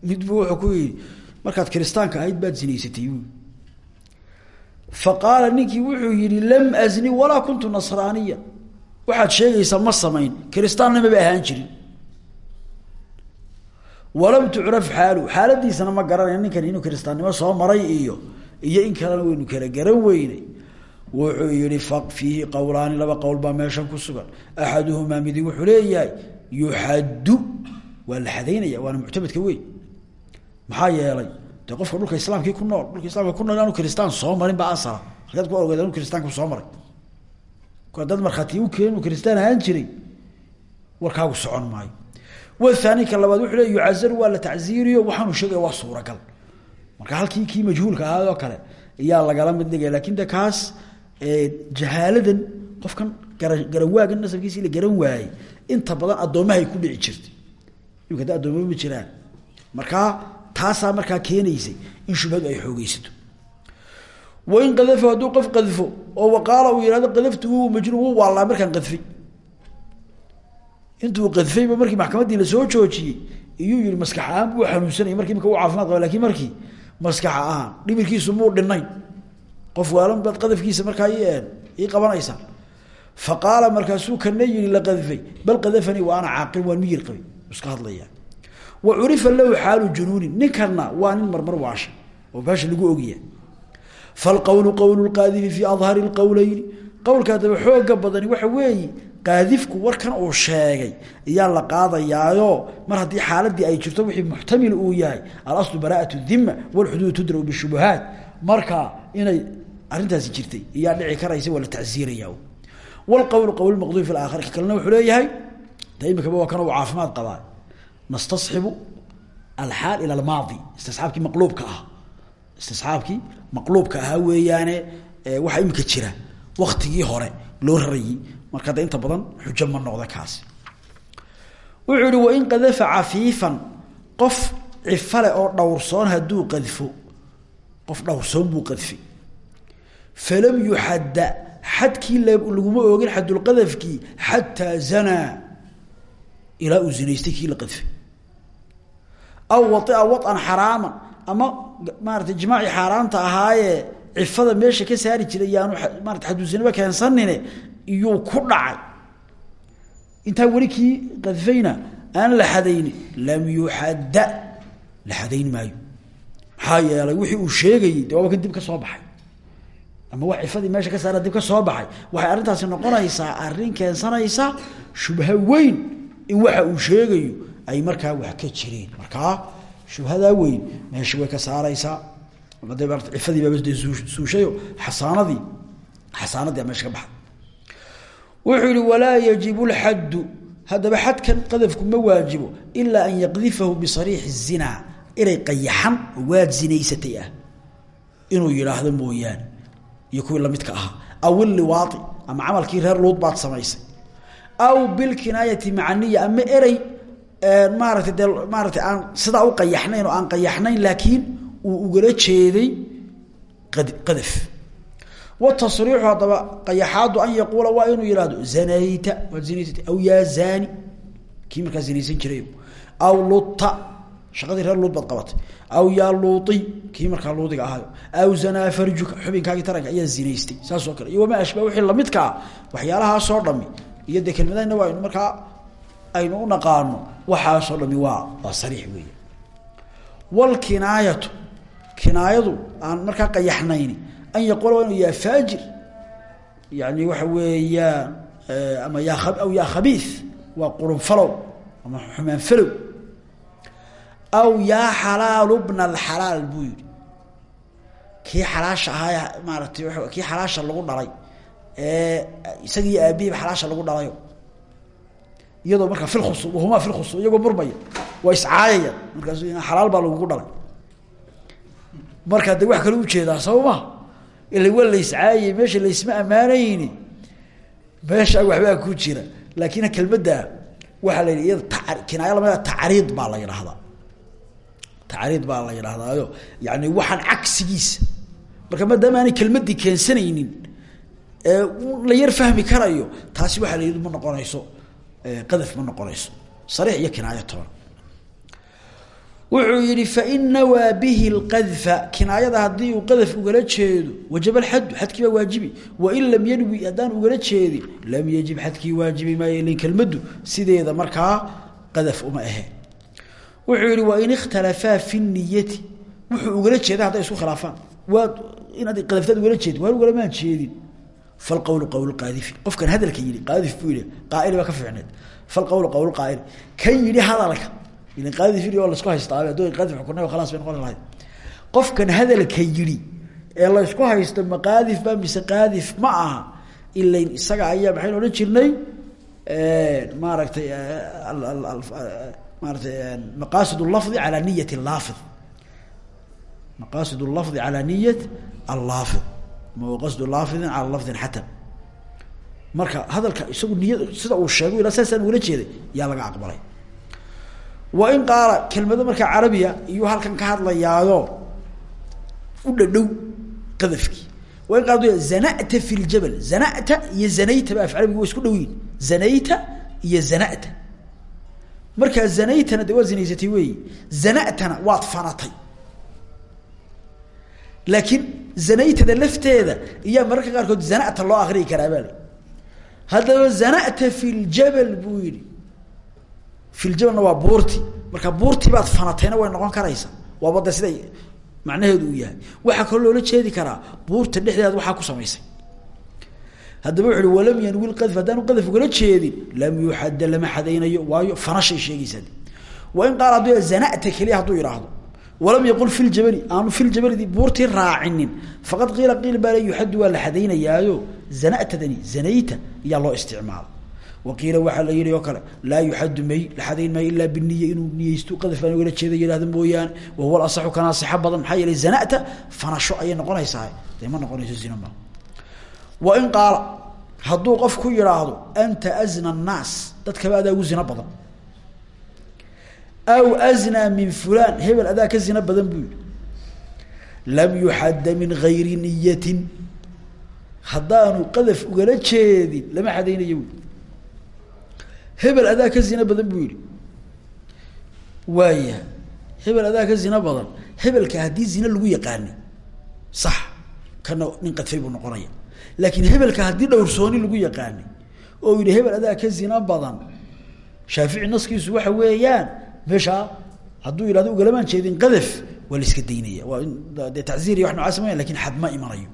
A: midbuu wuxuu ku yidhi markaad kiristaanka ahayd baad zinaysatay fa ninkii wuxuu yihi lam azni walaa kuntu nasraaniya. Waxaad sheegaysaa ma samayn kiristaanna maba ahaan jirin. Walam tucraf xaalu xaaladiisana ma garanaya ninkan inuu kiristaannimo soo maray iyo iyo in kalena waynu kala garan weynay. Wuxuu yihi fiihi qowlaani laba qowl baa meeshan ku sugan. Axaduhumaa midi wuxuu leeyahay yuxaddu waa la xadaynaya waana muctamadka weyn maxaa yeelay de qofka dhulka islaamkii ku nool dhulka islamka ku nool anu kiristaan soo marin baa asala halkaad ku ogeed anu kiristaanku soo maray. Dad markhaati u keen uu kiristaan ahaan jiray warkaagu socon maayo. Wathani ka labaad wuxuu le yucazaru waa la tacziiriyo waxaanu sheegaya waa suuragal. Marka halkii kii majhuulka ahaa oo kale ayaa lagala mid dhigaya laakiin de jahaaladan qofkan gara garanwaagan nasabkiisi garan waayey inta badan addoomahay ku dhici jirtay. Imika da addoomama ma jiraan. Markaa taasaa markaa keenaysay in shubhadu ay xoogeysato wain qadafo hadduu qof qadfo oo waqaala uu yihahdo qadaftu wu majnuun wuu waallaa markaan qadfay. Intuu qadfayba markii maxkamaddii la soo joojiyey iyuu yihi maskax ahaan buu xanuunsanayay markii imika u caafimaad qaba laakiin markii maskax ahaan dhimirkiisu muu dhinayn qof waalan baad qadafkiisa markaa ii qabanaysaa. Fa markaasuu kana yihi la qadfay bal qadafanii wa ana caaqil waan miyir qabay iska hadlaya wa curifa lahu xaalu junuunin ninkanna waa nin marmar waasha oo baasha lagu ogiya falqowlu qowlu lqaadifi fii adhari lqowleyni qowlkaa daba xooga badani waxa weeye qaadifku warkan uu sheegay ayaa la qaadayaayo mar haddii xaaladii ay jirto wixii muxtamil uu yahay alaslu bara'at dima walxuduud tudraw bishubuhaat marka inay arintaasi jirtay iyaa dhici karaysa waa la tacsiiraya wlqowlu qowl maqduuf aakhar ka kalena wuxuu leeyahay de imikaba waa kan uu caafimaad qabaa nastasxibu alxaal ila almaadi. Istisxaabkii maqluubka ah. Istisxaabkii maqluubka ahaa weeyaane waxaa imika jira waktigii hore loo rarayey marka de inta badan xujo ma noqda kaasi. Wuxuu ihi wain qadafa cafiifan qof cifale oo dhowrsoon hadduu qadfo qof dhowrsoon buu qadfi. Falam yuxadda xadkii laguma oogin xadulqadafkii xataa zanaa ilaa uu zinaystay kii la aw waia waan xaraaman. Ama maarata jimaacii xaaraanta ahaayee cifada meesha ka saari jiray yaanu maarata xaduusinimo keensanine iyuu ku dhacay. Intaa weli kii qadfayna la xadayni lam yuxadda. La xadayn maayo. Maxaa yeelay wixii uu sheegayey de waaba dib ka soo baxay. Ama wax cifadii meesha ka saara dib ka soo baxay. Waxay arrintaasi noqonaysaa arrin keensanaysa shubha weyn in waxa uu sheegayo ay markaa wax ka jireen. Markaa shubhadaa weyn meesha way ka saaraysaa de cifadii baaba de suushayo xasaanadii meesha ka wuxuu walaa yajibu lxaddu haddaba xadkan qadafku ma waajibo ilaa an yaqdifahu bisariixi zinaa inay qayaxan waad zinaysatay ah. Inuu yidhaahdo mooyaane lamidka ahaa. Aw iliwaai ama camalkii reer luud baad samaysay. Aw bilkinaayati macaniya ama erey maarata dee maarata aan sidaa u qayaxnayn oo aan qayaxnayn laakiin uu ugala jeeday qadaf. Watasriixu haddaba qayaxaadu an yaquula waa inuu yihahdo zanayta. Waad zinaysatay. Aw yaa zani kii markaa zinaysan jiray. Aw lutta shaqadii reer luud baad qabatay. Aw yaa luui kii markaa luudiga ahayo aw zanaa farjuka. Xubinkaagii taranka ayaa zinaystay. Saasoo kale. Iyo wamaa ashba wixii lamidkaa waxyaalahaasoo dhami iyo dee waa markaa aynu u naqaano waxaasoo dhami waa waa sariix weey walkinaayatu kinaayadu aan markaa qayaxnayni an yaquula waa inuu yaa faajir yani waxa ama yaa aw yaa khabiis waa qurunfalow ama xumaanfalow aw yaa xalaalu bna alxalaal buu yihi kii xalaasha ahaa maaratay kii xalaasha lagu dhalay ee isagiiyo aabihiiba xalaasha lagu dhalayo iyadoo markaa filkhus wahumaa filkhus iyagoo murmaya waa iscaayayaan markaas xalaal baa lagugu dhalay. Markaa de wax kale u jeedaa sabama ila waa la iscaayay meesha laysma ammaanayni. Meesha waxbaa ku jira. Laakiin kelmadda waxaa la yidhi iyada kinaaya lamida tacriid baa la yidhaahdaa. Tacriid baa la yidhaahdaayo yani waxaan cagsigiisa. Marka maadaama aanay kelmadii keensanaynin ee la yar fahmi karayo taasi waxaa la yidhi noqonayso qadaf ma noqonayso. Sariix iyo kinaayo toban. Wuxuu yihi fain nawaa bihi lqadfa kinaayada haddii uu qadaf ugala jeedo wajaba alxaddu xadkii baa waajibi. Wain lam yanwi haddaan ugala jeedin lam yajib xadkii waajibi maayo ilin kelmaddu sideeda markaa qadaf uma ahe. Wuxuu yihi wain ikhtalafaa fi niyati wuxuu ugala jeeda hadday isku khilaafaan. Waad inaad qadaftaad ugala jeedin waan ugalamaan jeedin falqowlu qowl qaadifi qofkan hadalka yihi qaadif buu yihi qaaili baa ka fiicneed. Falqowlu qowl qaaili kan yidhi hadalka ilan qaadif yidhi oo lasku haystaa adoo qaadif xukunay khalaas bay noqon lahayd. Qofkan hadalka yidhi ee laysku haysto ma qaadif ba mise qaadif ma aha ilayn isaga ayaa maxaynu odhan jirnay? Maaragtay maaratay maqaasid lafdi calaa niyat laafid maqaasid lafdi calaa allaafid qasdu laafidin calaa lafdin marka hadalka isagu niya sida uu sheego ilaa saasaan ugala jeeday yaa laga aqbalay. Wa in qaala kelmado markaa carabiya iyuu halkan ka hadlayaayo u dhadhow qadafkii wa in qaala zanata fi ljabal zanata iyo zanayta ba af isku dhow yihiin zanayta iyo zanata. Markaa zanaytana de waad zinaysatay waad fanatay. Laakiin zanaytada lafteeda iyaa mararka qaarkood zanata loo akriyi karaa baa li haddaba zanata fi ljabal buu yihi fi ljabalna waa buurti. Marka buurti baad fanatayna way noqon karaysa. Waaba de siday macnaheedu uu yahay. Waxaa kaloo loola jeedi karaa buurta dhexdeeda waxaa ku samaysay. Haddaba wuxu uhi walam yanwi lqadf haddaanu qadaf ugala jeedin lam yuxadda lama xadaynayo. Waayo fanashay sheegaysaa wain qaala hadduu zanata keliya hadduu walam yaqul fi ljabali aanu fi ljabali buurtii raacinin. Faqad qiila qiil baa le yuxaddu waa la xadaynayaayo zanatadani zanayta iyaa loo isticmaala. Waqiila waxaa la yihi oo kale laa yuxaddu may la xadayn maayo ilaa biniya inuu niyeysto qadaf baan ugala jeeda yihahdo mooyaane wahuwa asaxu kana asixo badan maxaa yeelay zanata fanasho ayay noqonaysaa dee ma noqonayso zina ma. Wain qaala hadduu qof ku yidhaahdo anta azna annaas dadkaba adaa ugu zino badan aw aznaa min fulaan. Hebel adaa ka zino badan buu yihi lam yuxadda min gayri niyatin haddaanu qadaf ugala jeedin lama xadaynayo buui adaa ka zino badan buu waaya hebel adaa ka zino badan. Hebelka haddii zine lagu yaqaanay sax kana nin qadfay buu noqonaya. Laakiin hebelka haddii dhowrsooni lagu yaqaanay oo yihi hebel adaa ka zino badan. Shaafici naskiisu waxa weeyaan meeshaa hadduu yidhahdo ugalamaan jeedin qadaf waa iska daynaya. Waa in dee tacziir iyo wax nocaas xad ma imanayo.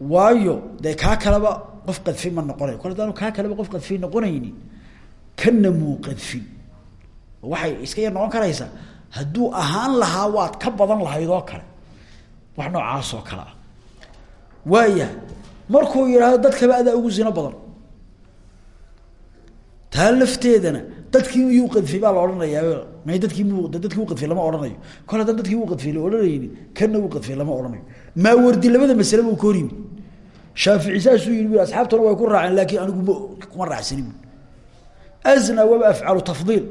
A: Waayo dee kaa kaleba qof qadfi ma noqonayo. Kol haddaanu kaa kaleba qof qadfi noqonaynin kana muu qadfin. Waxay iska yar noqon karaysaa. Hadduu ahaan lahaa waad ka badan lahayd oo kale. Wax noocaas oo kale ah. Waaya markuu yidhaahdo dadkaba adaa ugu zino badan. Taa dadkii iyuu qadfay baa la odhanayaa. May dadkii m dadkii u qadfay lama odhanayo. Kol haddaan dadkii u qadfay la odhanayni kana u qadfay lama odhanayo. Maawardi labada masaleba u ka hor yimid shaafici saasuu yii asxaabtuna way ku raaceen laakiin anigu m kuma raacsani bu asna waba afcalu tafdiil.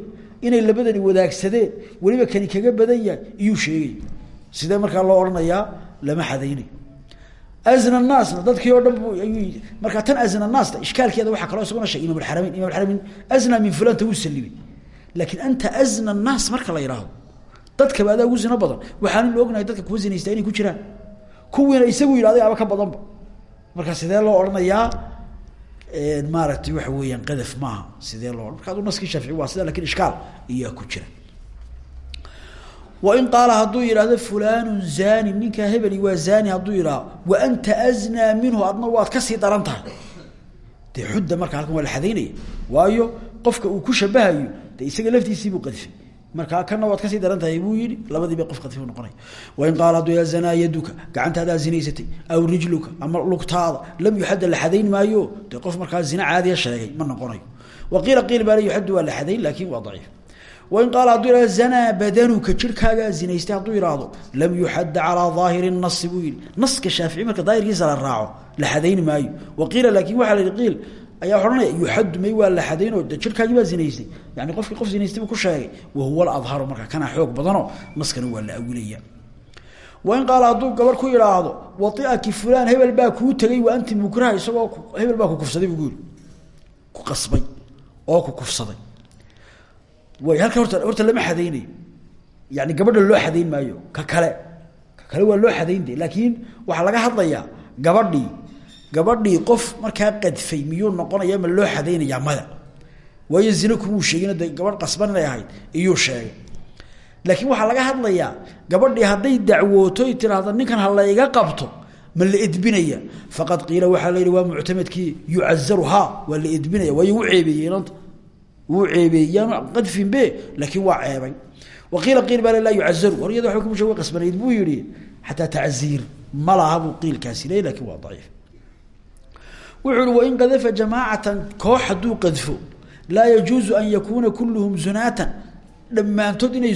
A: Inay labadani wadaagsadeen weliba kani kaga badan yahay iyuu sheegay. Sidee markaa loo odhanayaa? Lama xadaynayo asna naasna dadkii oo dhan ayuu markaa tan asna naasta ishkaalkeeda waxaa kaloo isaguna sheegay imam alxarameyn imam alxarameyn asna min fulanta wuu salimay laakiin anta asna naas marka la yidhaahdo dadkaba adaa ugu zino badan waxaana la ognahay dadka kuwa zinaystaa inay ku jiraan kuwiina isagu yidhahday aba ka badanba marka sidee loo odhanayaa maaragtay waxa weeyaan qadaf maaha sidee loo marka adu naskii waa sida laakiin ishkaal iyaa ku jira wain qaala hadduu yidhaahdo fulanu zani ninkaa hebeli waa zani hadduu yidhahdo wa anta aznaa minhu adna waad ka sii daran tahay. Dee xudda marka halkan waa la xadaynaya waayo qofka uu ku shabahayo de isaga laftiisiibuu qadfay markaa kana waad ka sii daran tahay buu yihi labadii bay qof qadfi noqonaya. Wain qaala hadduu yaa zanaa yaduka gacantaadaa zinaysatay aw rijluka ama lugtaada lam yuxadda la xadayn maayo. Dee qof markaa zina caadiya sheegay ma noqonayo. Wa qiila qiil baa daciif wain qaala hadduu yihahdo zanaa badanuka jirkaagaa zinaystay hadduu yihahdo lam yuxadda calaa daahiri nasi buu yihi naska shaafici marka daahirkiisa la raaco la xadayn maayo wa qiila laakin waxaa la yihi qiil ayaa odhanaya yuxaddu may waa la xadaynoo de jirkaagii baa zinaystay yani qofkii qof zinaystay buu ku sheegay wahuwa aladharu marka kana xoog badanoo naskana waa la awilaya wain qaala hadduu gabar ku idhaahdo waiaki fulaan hebel baa kuu tegay wa anti mukraha isagoo way halka horta horta lama xadaynayo yani gabadha loo xadayn maayo ka kale. Ka kale waa loo xadaynde laakiin waxaa laga hadlayaa gabadhii gabadhii qof markaa qadfay miyuu noqonaya ma loo xadaynayaa maya waayo zina kumuu sheegin de gabadh qasban iyuu sheegay. Laakiin waxaa laga hadlayaa gabadhii hadday dacwooto y tiraahdo ninkan ha layga qabto ma la faqad qiila waxaa la waa muctamadkii yucazaru ha waa la edbinaya. U ceebeeyey inanta wuu ceebeeyey yaanu qadfin be laakiin waa ceebay. Wa qiila qiil baa laa yucazaru war iyada waba kumushe way qasbanayd buu yihi xataa tacziir ma laha buu qiilkaasi leey laakiin waa daciif. Wuxuu uhi wain qadafa jamaacatan koox hadduu qadfo laa yajuuzu an yakuuna kulluhum zunaatan. Dhammaantood inay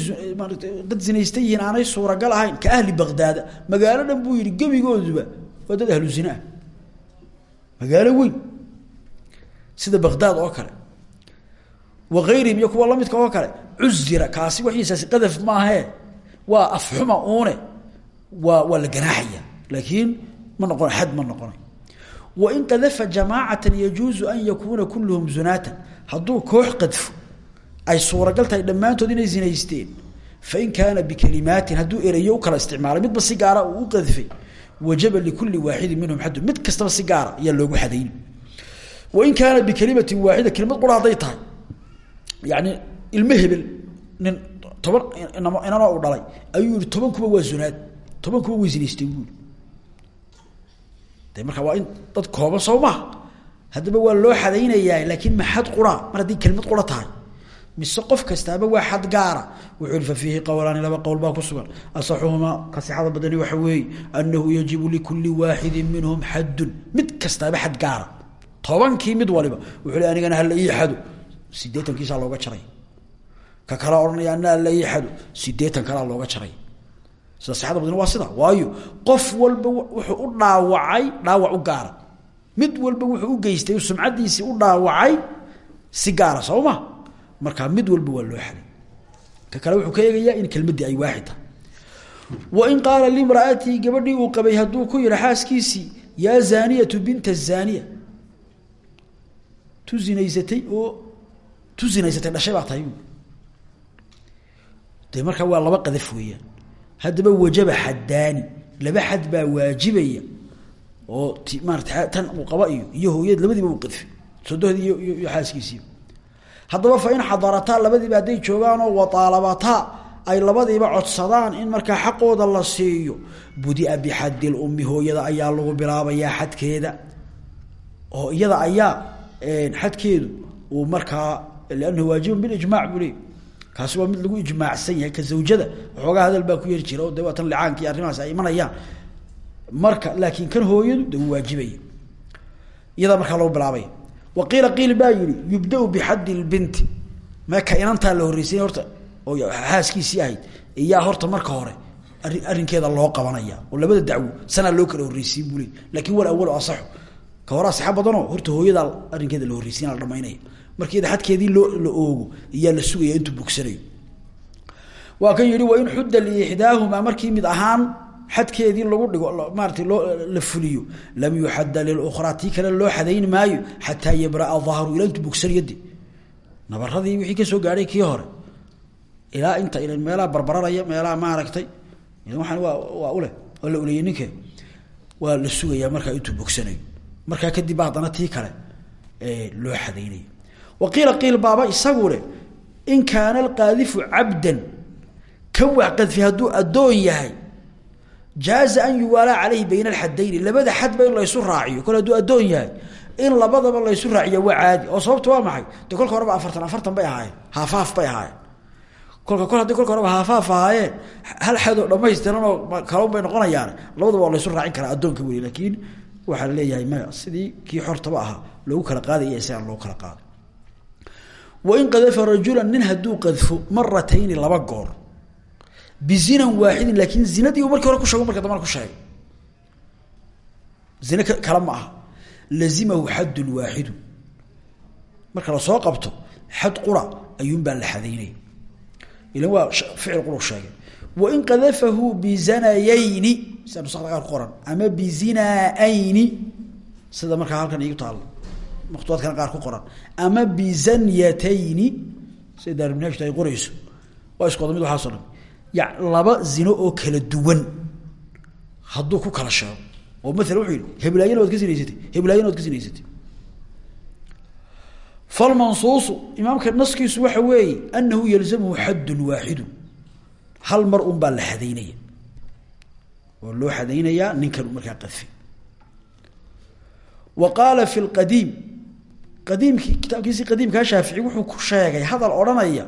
A: dad zinaysta yihiin aanay suuragal ahayn ka ahli baqdaada magaalo dhan buu yihi gebigooduba waa dad ahlu zina ah. Magaalo weyn. Sida baqdaad wahayrihim iyo kuwa lamidka oo kale cuzira kaasi waxiisaasi qadaf maahee waa afxuma uune waa waa la laakiin ma noqon xad ma noqonay wain qadafa jamaacatan yajuuzu an yakuuna kulluhum zunaatan. Hadduu koox qadfo ay suuragal tahay dhammaantood inay zinaysteen fain kaana bikalimaatin hadduu erayo u kala isticmaalay midba si gaara uu u qadfay wajaba likulli waaxidin minhum xadun mid kastaba si gaara ayaa loogu xadayn. Wain kaana bikalimatin waaxida kelimad qura hadday tahay yani ilmo hebel nin toban inanoo u dhalay ayuu yihi toban kuba waa zunaad toban kuba way zinaysteen buui de markaa waa in dad kooban soo maha waa loo xadaynayaa laakiin ma xad qura mar haddii kelimad qura tahay. Mise qof kastaaba waa xad gaara. Wuxuu ihi fa fiihi laba qowl baa ku sugan. Asaxuhumaa ka sixada badani waxa weeye anahu yajibu likulli waaxidin minhum xaddun. Mid kastaaba xad gaara. Tobankii mid waliba. Wuxuu le anigana ii xado sideetankiisaa looga jaray. Ka kale odhanaya ana hala ii xado sideetan kalea looga jaray. Sida sixada badani waa sida. Waayo qof walba wuxuu u dhaawacay dhaawac u gaara. Mid walba wuxuu u geystay sumcadiisii u dhaawacay si gaara soo ma? Mid walba waa loo xaday ka kale wuxuu ka eegayaa in kelmaddii ay waaxid tahay wain qaala limra'atii gabadhii uu qabay hadduu ku yihi xaaskiisii yaa zaaniyatu binta tu zinaysatay dhashay baa tahay. De markaa waa laba qadaf weeyaan. Haddaba wajaba xaddaani laba xad baa waajibaya oo maarata tan uu qaba iyo iyo hooyad labadiiba uu qadfay iyo iyo xaaskiisiiba haddaba fa in xadarataa labadiiba hadday joogaanoo wataalabataa ay labadiiba codsadaan in markaa xaqooda la siiyo budia bixadil ummi hooyada ayaa lagu bilaabayaa xadkeeda. Oo iyada ayaa xadkeedu uu markaa liannahu waajibun bilijmac buu leey kaasi waa mid lagu ijmaacsan yahay ka zawjada waxoogaa hadal baa ku yeri jira marka laakiin kan hooyadu de wuu waajibaya iyadaa lagu bilaabaya wa qiil baa yihi yubda bixaddi lbinti maka inantaa la horreysay horta oo xaaskiisii ahayd iyaa horta marka hore ari loo qabanaya oo labada dacwo sanaa loo kala horreysiin buu leey wal awalo asaxo ka hore asaxa horta hooyadaa arrinkeeda la horreysiina la dhamaynaya markeeda xadkeedii loo la oogo iyaa la sugaya intuu bogsanayo waa kan yihi wain xudda liixdaahumaa markii mid ahaan xadkeedii lagu dhigo maaratay loo la fuliyo lam yuxadda lilukhraa tii kale loo xadayn maayo xataa yabraa dahru ilaa intuu bogsanayo nabaradii wixii ka soo gaadhay kii hore. Ilaa inta ila meelaha barbararaya meelaha maaragtay waaan waa waa uleh waa la uleyey waa la sugayaa markaa intuu bogsanayo markaa kadib ba haddana tii kale loo xadaynayo wa qiila qiil baaba isagu leh in kaana alqaadifu cabdan kan wax qadfi hadduu addoon yahay jaaza an yuwaalaa caleyhi bayna alxadayni labada xadba in laysu raaciyo kole hadduu addoon yahay in labadaba laysu raaciya waa caadi oo sababta waa maxay? De kolka horeba afartan afartan bay ahaayeen haafaaf bay ahaayeen. Kolka kol haddii kolka horeba haafaaf ahaayeen hal xadoo dhamaystiranoo kalon bay noqonayaan labadaba waa laysu raacin karaa addoonka weli laakiin leeyahay maya sidii kii xortaba ahaa loogu kala qaadaya isagaan loogu kala qaado wain qadafa rajula nin hadduu qadfo maratayni laba goor. bizinan waaxidin laakiin zinadii markii hore ku sheego marka dambana ku sheegay. zine kale ma aha. lazimahu xaddun waaxidu marka la soo qabto xad qura ayuunbaa la xadaynaya ilan waa ficil qura sheegay. wain qadafahu bizanayayni sida nusakda qaar qoran ama bizinaayni sida markaa halkan iigu taalo maktuuadkana qaar ku qoran. Ama bizanyatayni sida daaribnaajta ay qorayso waa isku wada mid waxaaso dhan. Ya laba zino oo kala duwan hadduu ku kala sheego oo maala wuxuu yihi heblaayana waad ka sinaysatay heblaayana waad ka sinaysatay. Falmansuusu imaamka naskiisu waxa weeye anahu yalzamhu xaddun waaxidu. Hal mar un baa la xadaynaya. Oo loo xadaynayaa ninkan markaa qadfay wa qaala qadiimkii kitaabkiisii qadiimkaa shaafici wuxuu ku sheegay hadal odhanaya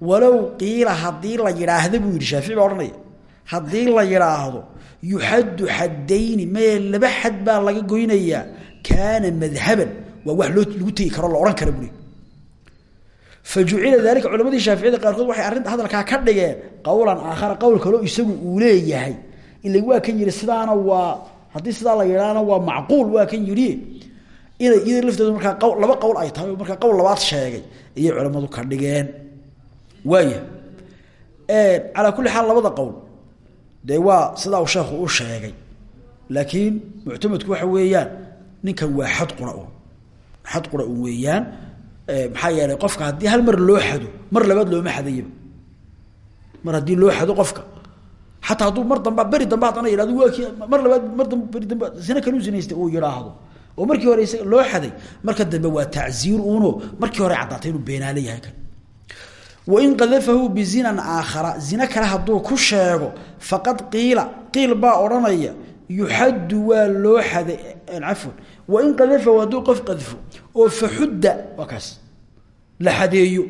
A: walow qiila haddii la yidhaahda buu yidhi shaafici baa odhanaya la yidhaahdo yuxaddu xaddayni mee laba xad baa laga goynayaa kaana madhaban waa wax loo lagu tegi karo la odhan kara buri. Fa jucila daalika culamadii shaaficiyada waxay arrinta hadalkaa ka dhigeen qowlan aakhara qowl kaloo isagu uu leeyahay ila waa kan yihi sidaana waa haddii sidaa la yidhaahna waa macquul waa kan yidhi inay iyada lafteedu markaa qawl laba qowl ay tahay oo markaa labaad sheegay ayay culammadu ka dhigeen. Waaya calaa kulli xaal labada qowl dee waa uu sheekhu u sheegay. Laakiin muctamadku waxa weeyaan ninkan waa xad qura un xad qura un weeyaan maxaa yeelay qofka haddii hal mar loo xado mar labaad looma xadayaba mar haddii loo xado qofka xataa hadduu mar damba beri dambe haddana yihahdo waa mar labaad mar dambe beri dambe zina kalu zinaystay uu yidhaahdo oo markii hore loo xaday marka dambe waa tacziir uno markii hore caddaatay inuu beenaale yahay kan. Wain qadafahu bizinan aakhara zina kale hadduu ku sheego faqad qiila qiil baa odhanaya yuxaddu waa loo xaday cafwan. Wain qadafahu hadduu qof qadfo oo faxudda waa kaas la xadeeyo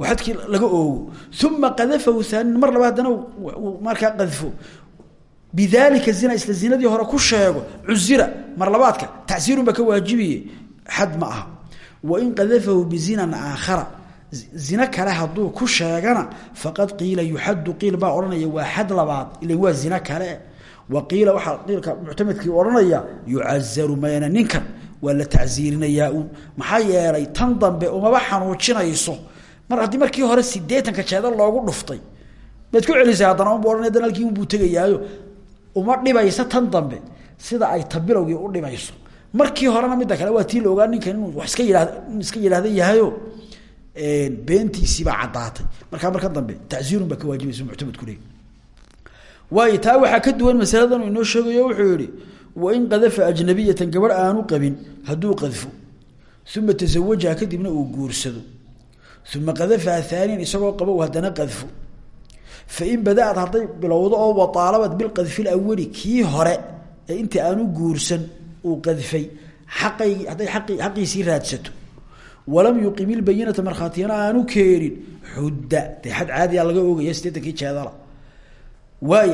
A: oo xadkii laga oogo. Uma qadafahu aanin mar laba haddana markaa qadfo bidalika zina isla zinadii hore ku sheego cuzira mar labaadka tacsiirun ka waajibiye xad ma aha. Wain qadafahu bizinan aakhara. Zina kale hadduu ku sheegana faqad qiila yuxaddu qiil baa odhanaya waa xad labaad. Ila waa zina kale. Wa qiila waxaa qiilka muctamadkii odhanaya yucazaru mayna ninkan. Waa la tacsiirinayaa uun yeelay tan dambe umaba xanuujinayso. Mar haddii markii hore sideetanka jeeda loogu dhuftay. Baad ku celisay haddana unbu ohanay dan halkii unbuu uma dhibaysa tan dambe sida ay tabilowgii u dhibayso. Markii horena midda kale waa tii la ogaa ninkan inuu wax iska in iska yidhahda yahayo. Beentiisiibaa caddaatay. Markaa marka dambe tacsiirun baa ka waajibaysa muctamadku leey waayo taa waxaa ka duwan masaladan inoo sheegayo wuxuu yihi wain qadafa ajnabiyatan gabadh aanu qabin hadduu qadfo. Uma tasawajaha kadibna uu guursado. Uma qadafaha aaniyan isagoo qabo haddana qadfo fain bada-ad hadday bilowdo oo waaalabad bilqadfi lawali kii hore ee intii aanu guursan uu qadfay aqay hadday xaqiisii raadsato walam yuqim ilbayinata markhaatiyana aanu keenin xudda dee xad caadiya laga oogaya sideetankii jeedala waay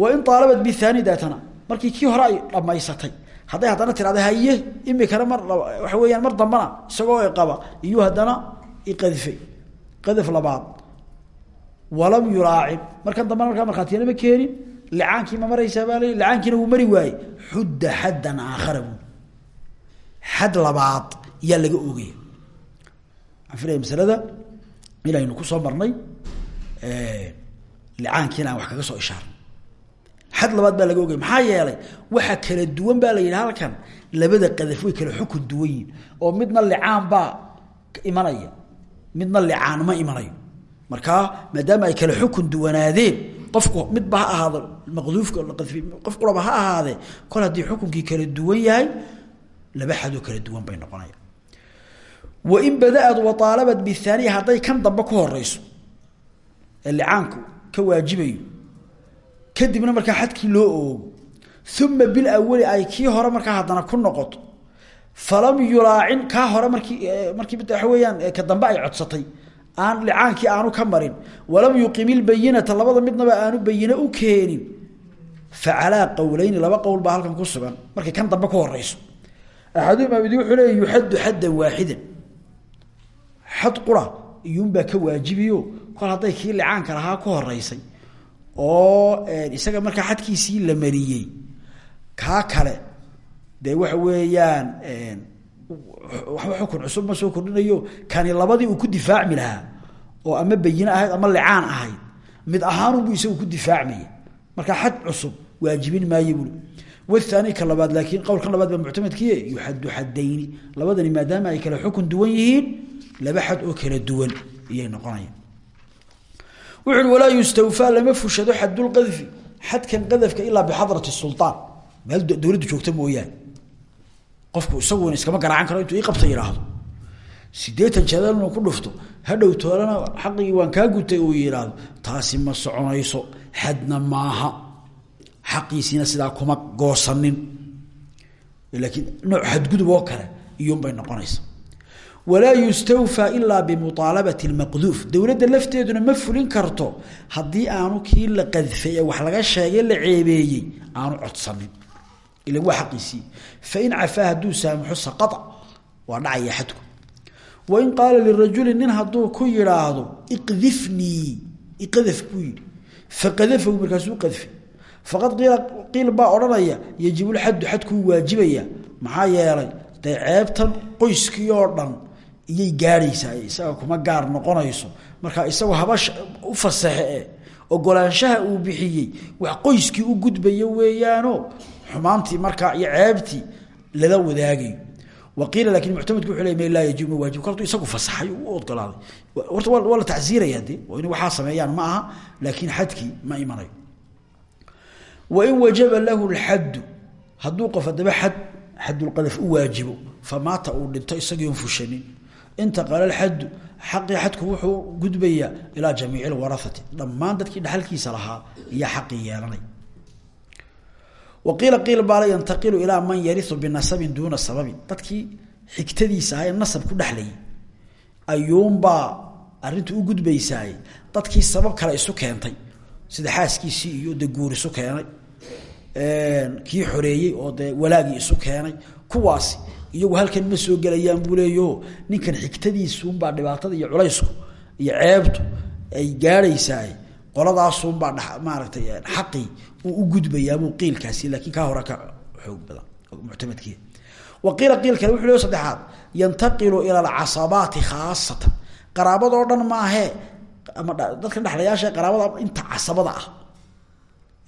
A: wain aalabad bihaani daatana markii kii hore ay dhammaysatay hadday haddana mar waxa weeyaan mar dambana isagoo qaba iyo haddana iqadfay qadaf labaad walam yuraacib. Markan dambana markaa markhaatiyana ma keenin. Licaankii ma maraysaa baa lii licaankiina mari waaye xudda xaddan aakhara xad labaad yaa laga ogaya waxaan filaya masalada inaynu ku soo marnay licaankiina aan wax kaga soo ishaarnay xad labaad baa laga ogaya maxaa yeelay waxa kala duwan baa la yidhi halkan. Labada qadaf way kala xukun duwan oo midna licaan baa imanaya midna licaan ma imanayo markaa maadaama ay kala xukun duwanaadeen qofku midba ha ahaado maqduufka qof quraba ha ahaadee kol haddii xukunkii kala duwan yahay laba xadoo kala duwan bay noqonaya wain bada-ad waaalabad bihaaniya hadday kan dambe ku horeyso ee licaanku ka waajibayo kadibna markaa xadkii loo oogo uma bilawali ay kii hore markaa haddana ku noqoto falam yulaacin kaa hore markii markii waxa weeyaan ka dambe ay codsatay aan licaankii aanu ka marin walam yuqim ilbayinata labada midnaba aanu bayine u keenin. Fa calaa laba qowl baa halkan ku sugan. Markay kan dambe ku horeyso. Axaduhuma mid wuxuu leeya yuxaddu xaddan waaxidan xad qura iyuunbaa ka waajibiyo. Kol hadday kii licaanka lahaa ku horeysay oo isaga markaa xadkiisii la mariyey. Kaa kale dee waxa weeyaan waxba xukun cusub ma soo kordhinayo. Kani labadii uu ku difaacmi lahaa oo ama bayine ahayd ama licaan ahayd mid ahaanunbu isagu ku difaacmaya. Marka xad cusub waajibin maayo buli wathani ka labaad laakiin qowlkan labaad baa muctamadkiie yuxaddu xaddayni labadani maadaama ay kala xukun duwan yihiin laba xad oo kala duwan iyay noqonayaan. Wuxu uhi walaa yustawfaa lama fushado xadulqadfi xadkan qadafka ilaa bixadrati sulطaan meel dowladdu joogta mooyaane qofku isaguna iskama garaacan karo intuu ii qabta yidhaahdo sideetan jeedal inuu ku dhufto hadhow toolana xaqigii waan kaa gutay uu yidhaahdo taasi ma soconayso xadna maaha. Xaqiisiina sidaa kuma goosanin. Laakiin nooc xadgudub oo kale iyuunbay noqonaysa walaa yustawfaa ilaa bimuaalabati lmaqduuf dowladda lafteeduna ma fulin karto haddii aanu kii la qadfay ee wax laga sheegay la ceebeeyey aanu codsanin ilan waa xaqiisii fain cafaa hadduu saamaxo saqaa waa dhacaya xadku. Wain qaala lirajuli nin hadduu ku yidhaahdo iqdifnii iqadaf buu yidhi. Faqadafahu markaasuu qadfay faqad qiil baa odhanaya yajibulxaddu xadkuu waajibaya. Maxaa yeelay dee ceebtan qoyskii oo dhan iyay gaadhaysaa isaga kuma gaar noqonayso. Marka isagoo haba u fasaxe ogolaanshaha uu bixiyey wax qoyskii u gudbaya weeyaano xumaantii markaa iyo ceebtii lala wadaagayo waqiila laakiin muctamadku wuxu le m laa yajib ma waajib kaltu isagu fasaxay u ogolaaday horta waa la tacsiiraya de in waxaa sameeyaan ma aha laakiin xadkii ma imanayo wain wajaba lahu lxaddu hadduu qof haddaba xad xadulqadaf u waajibo famaata uu dhinto isagiion fushanin. Intaqala alxaddu xaqii xadku wuxuu gudbayaa ilaa jamiici lwaraati dhammaan dadkii dhexalkiisa lahaa iyo xaqii yeelanay wa qiila qiil baala yantaqilu ilaa man yariu binasabin duuna sababin. Dadkii xigtadiisa aha ee nasab ku dhexlayay ayuunbaa arintu u gudbaysaay dadkii sabab kale isu keentay sida xaaskiisii iyo de guur isu keenay kii xoreeyey oo dee walaagii isu iyagu halkan ma soo gelayaan buu leeyo. Ninkan xigtadiisuunbaa dhibaatada iyo culaysku iyo ceebtu ay gaadhaysaa qoladaasunbaa maaragtay xaqii saddexaad yantaqilu ila alcasabaati khaasatan. Qaraabadoo dhan maahee ama dadka dhexlayaasha qaraabada inta casabada ah.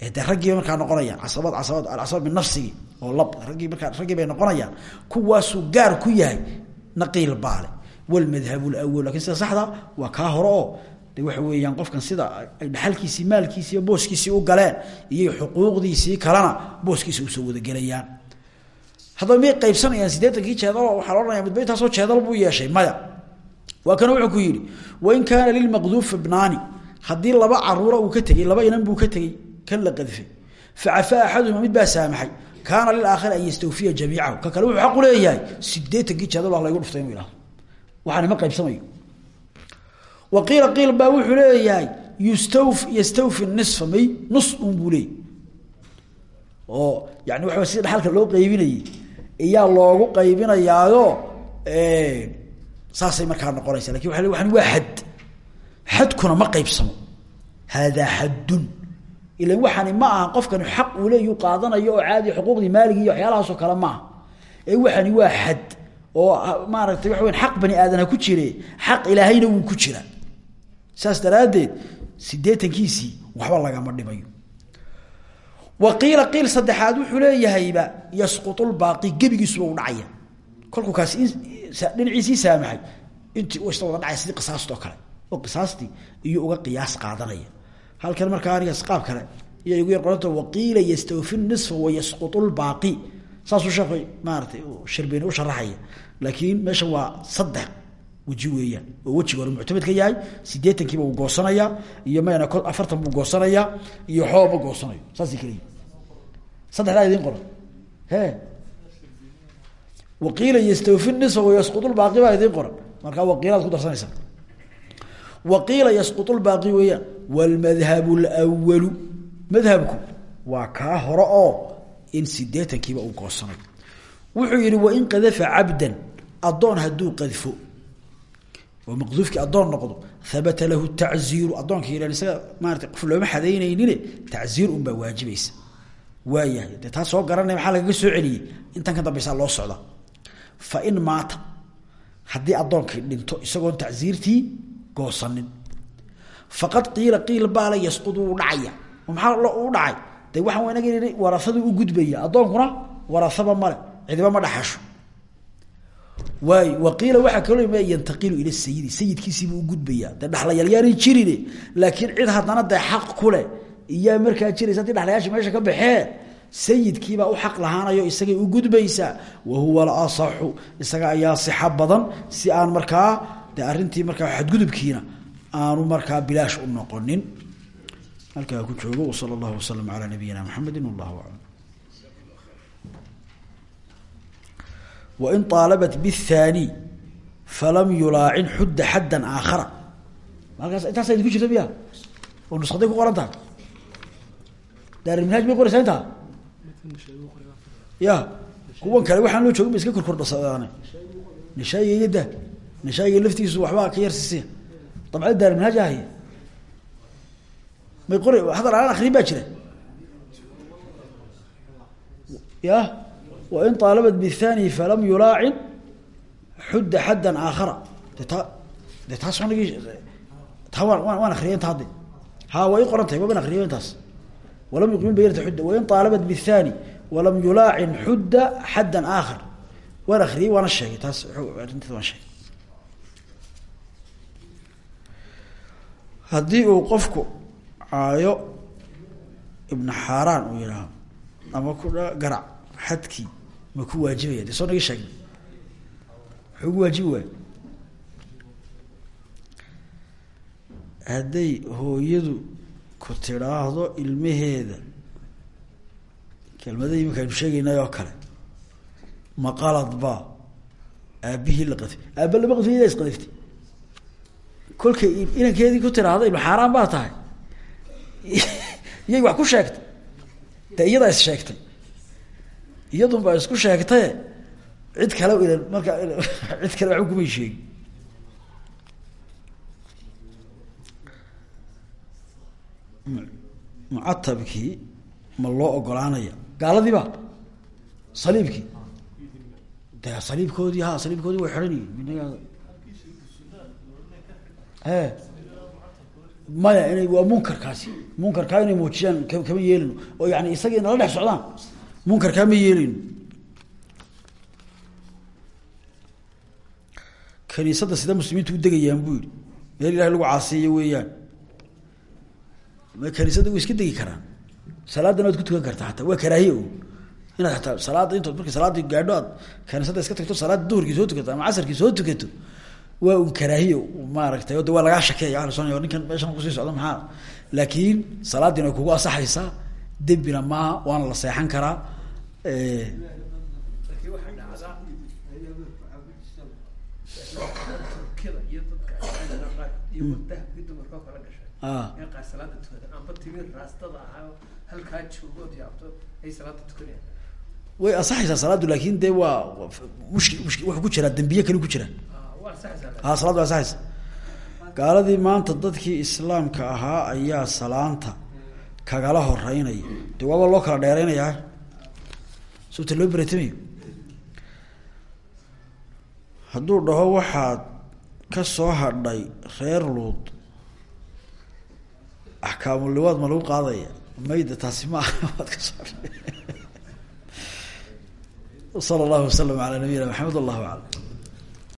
A: Ee raggiiba markaa noqonayaan casabad casabad alcasabad min nafsigi oo lab raggii markaa raggii bay noqonayaan kuwaasuu gaar ku yahay naqiil baale. Walmadhabu lawal laakiin sida saxda waa kaa hore waxa weeyaan qofkan sida ay dhaxalkiisii maalkiisii booskiisii u galeen iyo xuquuqdiisii kalena booskiisi u soo wadagelayaan. Haddaba miyay qaybsanayaan? Siddeetankii jeedalo waxaa la odhanaya midba intaasoo jeedal buu yeeshay maya. Waa kana wuxuu ku yidhi wain kaana lilmaqduufi bnaani haddii laba caruura uu ka tegey laba inan buu ka tegey kan la qadfay. Facafaa axaduhuma mid baa saamaxay. Kaana lilaakhiri an yastawfiya jamiicahu. Ka kale wuxuu xaqu leeyahay sideetankii jeedal laygu dhuftay inuu ihahdo waxaani ma qaybsamayo wa qiila qiil baa wuxuu leeyahay yastawfi nisfa may nus un buu leeyay oo yani waxa sida dhaxalka loo qaybinayay iyaa loogu qaybinayaayo saasay markaa noqonaysa laakiin waa waxan waa xad. Xadkuna ma qaybsamo. Haadaa xaddun. Ilan waxani ma aha qofkani xaq uu leeyu qaadanayo oo caadi xuquuqdii maaligi iyo waxyaalahaasoo kale maaha ee waxani waa xad. Oo maaragtay waxa weyan xaq bani aadana ku jire xaq ilaahayna wuu ku jira saas daraaddeed sideetankiisii waxba lagama dhimayo. Wa qiila qiil saddexaad wuxuu leeyahayba yasquطulbaaqi gebigiisuba u dhacaya. Kolkuu kaasi dhinaciisii saamaxay intii u isla wada sidii qisaastoo kale oo qisaastii iyo uga qiyaas qaadanaya. Halkan markaa anigas qaab kale iyo igu yar qoranta waqiila yastawfi nisfa wayasquط lbaaqi saasuu sheekhu maaratay sharbeyne u sharaxaya. Laakiin meeshan waa saddex weji weeyaan oo wejiga hore muctamedka yahay sideetankiiba uu goosanaya iyo mayna afartan buu goosanaya iyo xooba goosanayo saasay kala yihi idin qoran. He. Waqiila yastawfi nisfa wayasqutu lbaaqi baa idin qoran. Markaa waqiilaad ku darsanaysaa waqiila yasqutu lbaaqi weeyaan walmadhabu lwalu madhabku waa kaa hore oo in sideetankiiba uu goosanayo. Wuxuu yihi wain qadafa cabdan addoon hadduu qadfo oo maqduufkii addoon noqdo habata lahu tacziiru addoonka yidhan isaga maarata qof looma xadaynaynin tacziir unbaa waajibaysa. Waayahay dee taa soo garanaya maxaa lagaga soo celiyey? Intan ka dambaysaa loo socda. Fa in maata haddii addoonkii dhinto isagoon tacziirtii goosanin. Faqad qiila qiil baala yasqudu uu dhacaya. Maxaa u dhacay? De waxaan nii warasadu u gudbaya. Addoonkuna warasaba male cidiba ma dhaxasho waay waqiila waxaa kaloo m yantaqilu ila sayidi. Sayidkiisiibuu u gudbayaa dee dhaxlayaalyaanay jirine laakiin cid haddana dee xaq kuleh iyaa markaa jiraysa haddii dhaxlayaasha meesha ka baxeen sayidkiibaa u xaq lahaanayo isagay u gudbaysaa. Wa huwa alasaxu isaga ayaa sixa badan si aan markaa dee arrintii markaa xadgudubkiina aanu markaa bilaash u noqonin. Halkaa ku joogo wsala allahu wasalam calaa nabiyina maxamedi wallahu aclam wain aalabat bاthaani falam yulaacin xudda xadda aakhara halkaas intaasa idinku jirta miya oo nuskaday ku qoran tahay daarilminhaaj may qoraysaa intaa ya kuwan kale waxaan loo joogin ba iska korkordhasadaane nishaayiga iga daa nishaayiga laftiisu waxbaa ka yarsisiya dabcada daarilminhaaj ahay may qora hadal aan akrin baa jira ya wain aalabat bاthani falam yulaacin xudda xadda aakhara de taa de taas nagi taa waan waan akriya inta hadde ha way i qoran tahay waaban akriyo intaas walam yuqmin baynata xudda wain aalabat bاthani walam yulaacin xudda xadda aakhar waan akriyey waana sheegay taas arrinteed waan sheegay haddii uu qofku caayo ibna xaaraan uu yidhaaho ama ku garac xadkii ma ku waajibaya de soo nagi sheegnay muxuu gu waajibi waay hadday hooyadu ku tidhaahdo ilmaheeda kelmada iminka aynu sheegaynay oo kale ma qalad ba aabbihii la qadfay aabba lama qadfay idaa isqadaftay kolkay inankeedii ku tidhaahdo ibnu xaaraan baa tahay. Iyay wax ku sheegtay. De iyadaa is sheegtay iyadun baa isku sheegtaye cid kale ilan markaa cid kale waxba kumay sheegin. Mucatabkii ma loo ogolaanaya gaaladiiba saliibkii. De saliibkoodii ha saliibkoodii way xidhan yihiin minaga e maya inay waa munkarkaasi munkarkaa inay muujiyaan kama yeelino. Oo yani isagii nala dhex socdaan munkarkaa ma yeeleyno kaniisadda sida muslimiintu u degayaan buu yihi meel ilahay lagu caasiiyo weeyaan. Ma kaniisadda way iska degi karaan. Salaadana waad ku tukan kartaa hataa waa karaahiye inaad hataa salaadda intood markay salaadii gaadho aad kaniisadda iska tagto salaadda duhurkii soo tukato ama casarkii soo tukato waa un karaahiye maaragtay. O de waa lagaa shakeeya. Waa lasoonaya ninkan meeshan ku sii socda maxaa? Laakiin salaaddiina kugu asaxaysaa. Dembina maaha waana la seexan karaa way ansaxaysaa salaaddu laakin dee waa mushki wuxuu ku jiraa dembiye kale ku jiraa
B: Ah, waa saxaysaa
A: ha salaaddu waa ansaxaysa gaaladii maanta dadkii islaamka ahaa ayaa salaanta kagala horeynaya. Dee waaba loo kala dheereynayaa sababta loo beretamayo hadduu dhaho waxaad ka soo hadhay reer luud axkaamuliwaad ma lagu qaadaya? Mayda taasi ma aha waad ka soo hadhay. Sala allahu wasalam calaa nabiyina maxamed allahu aclam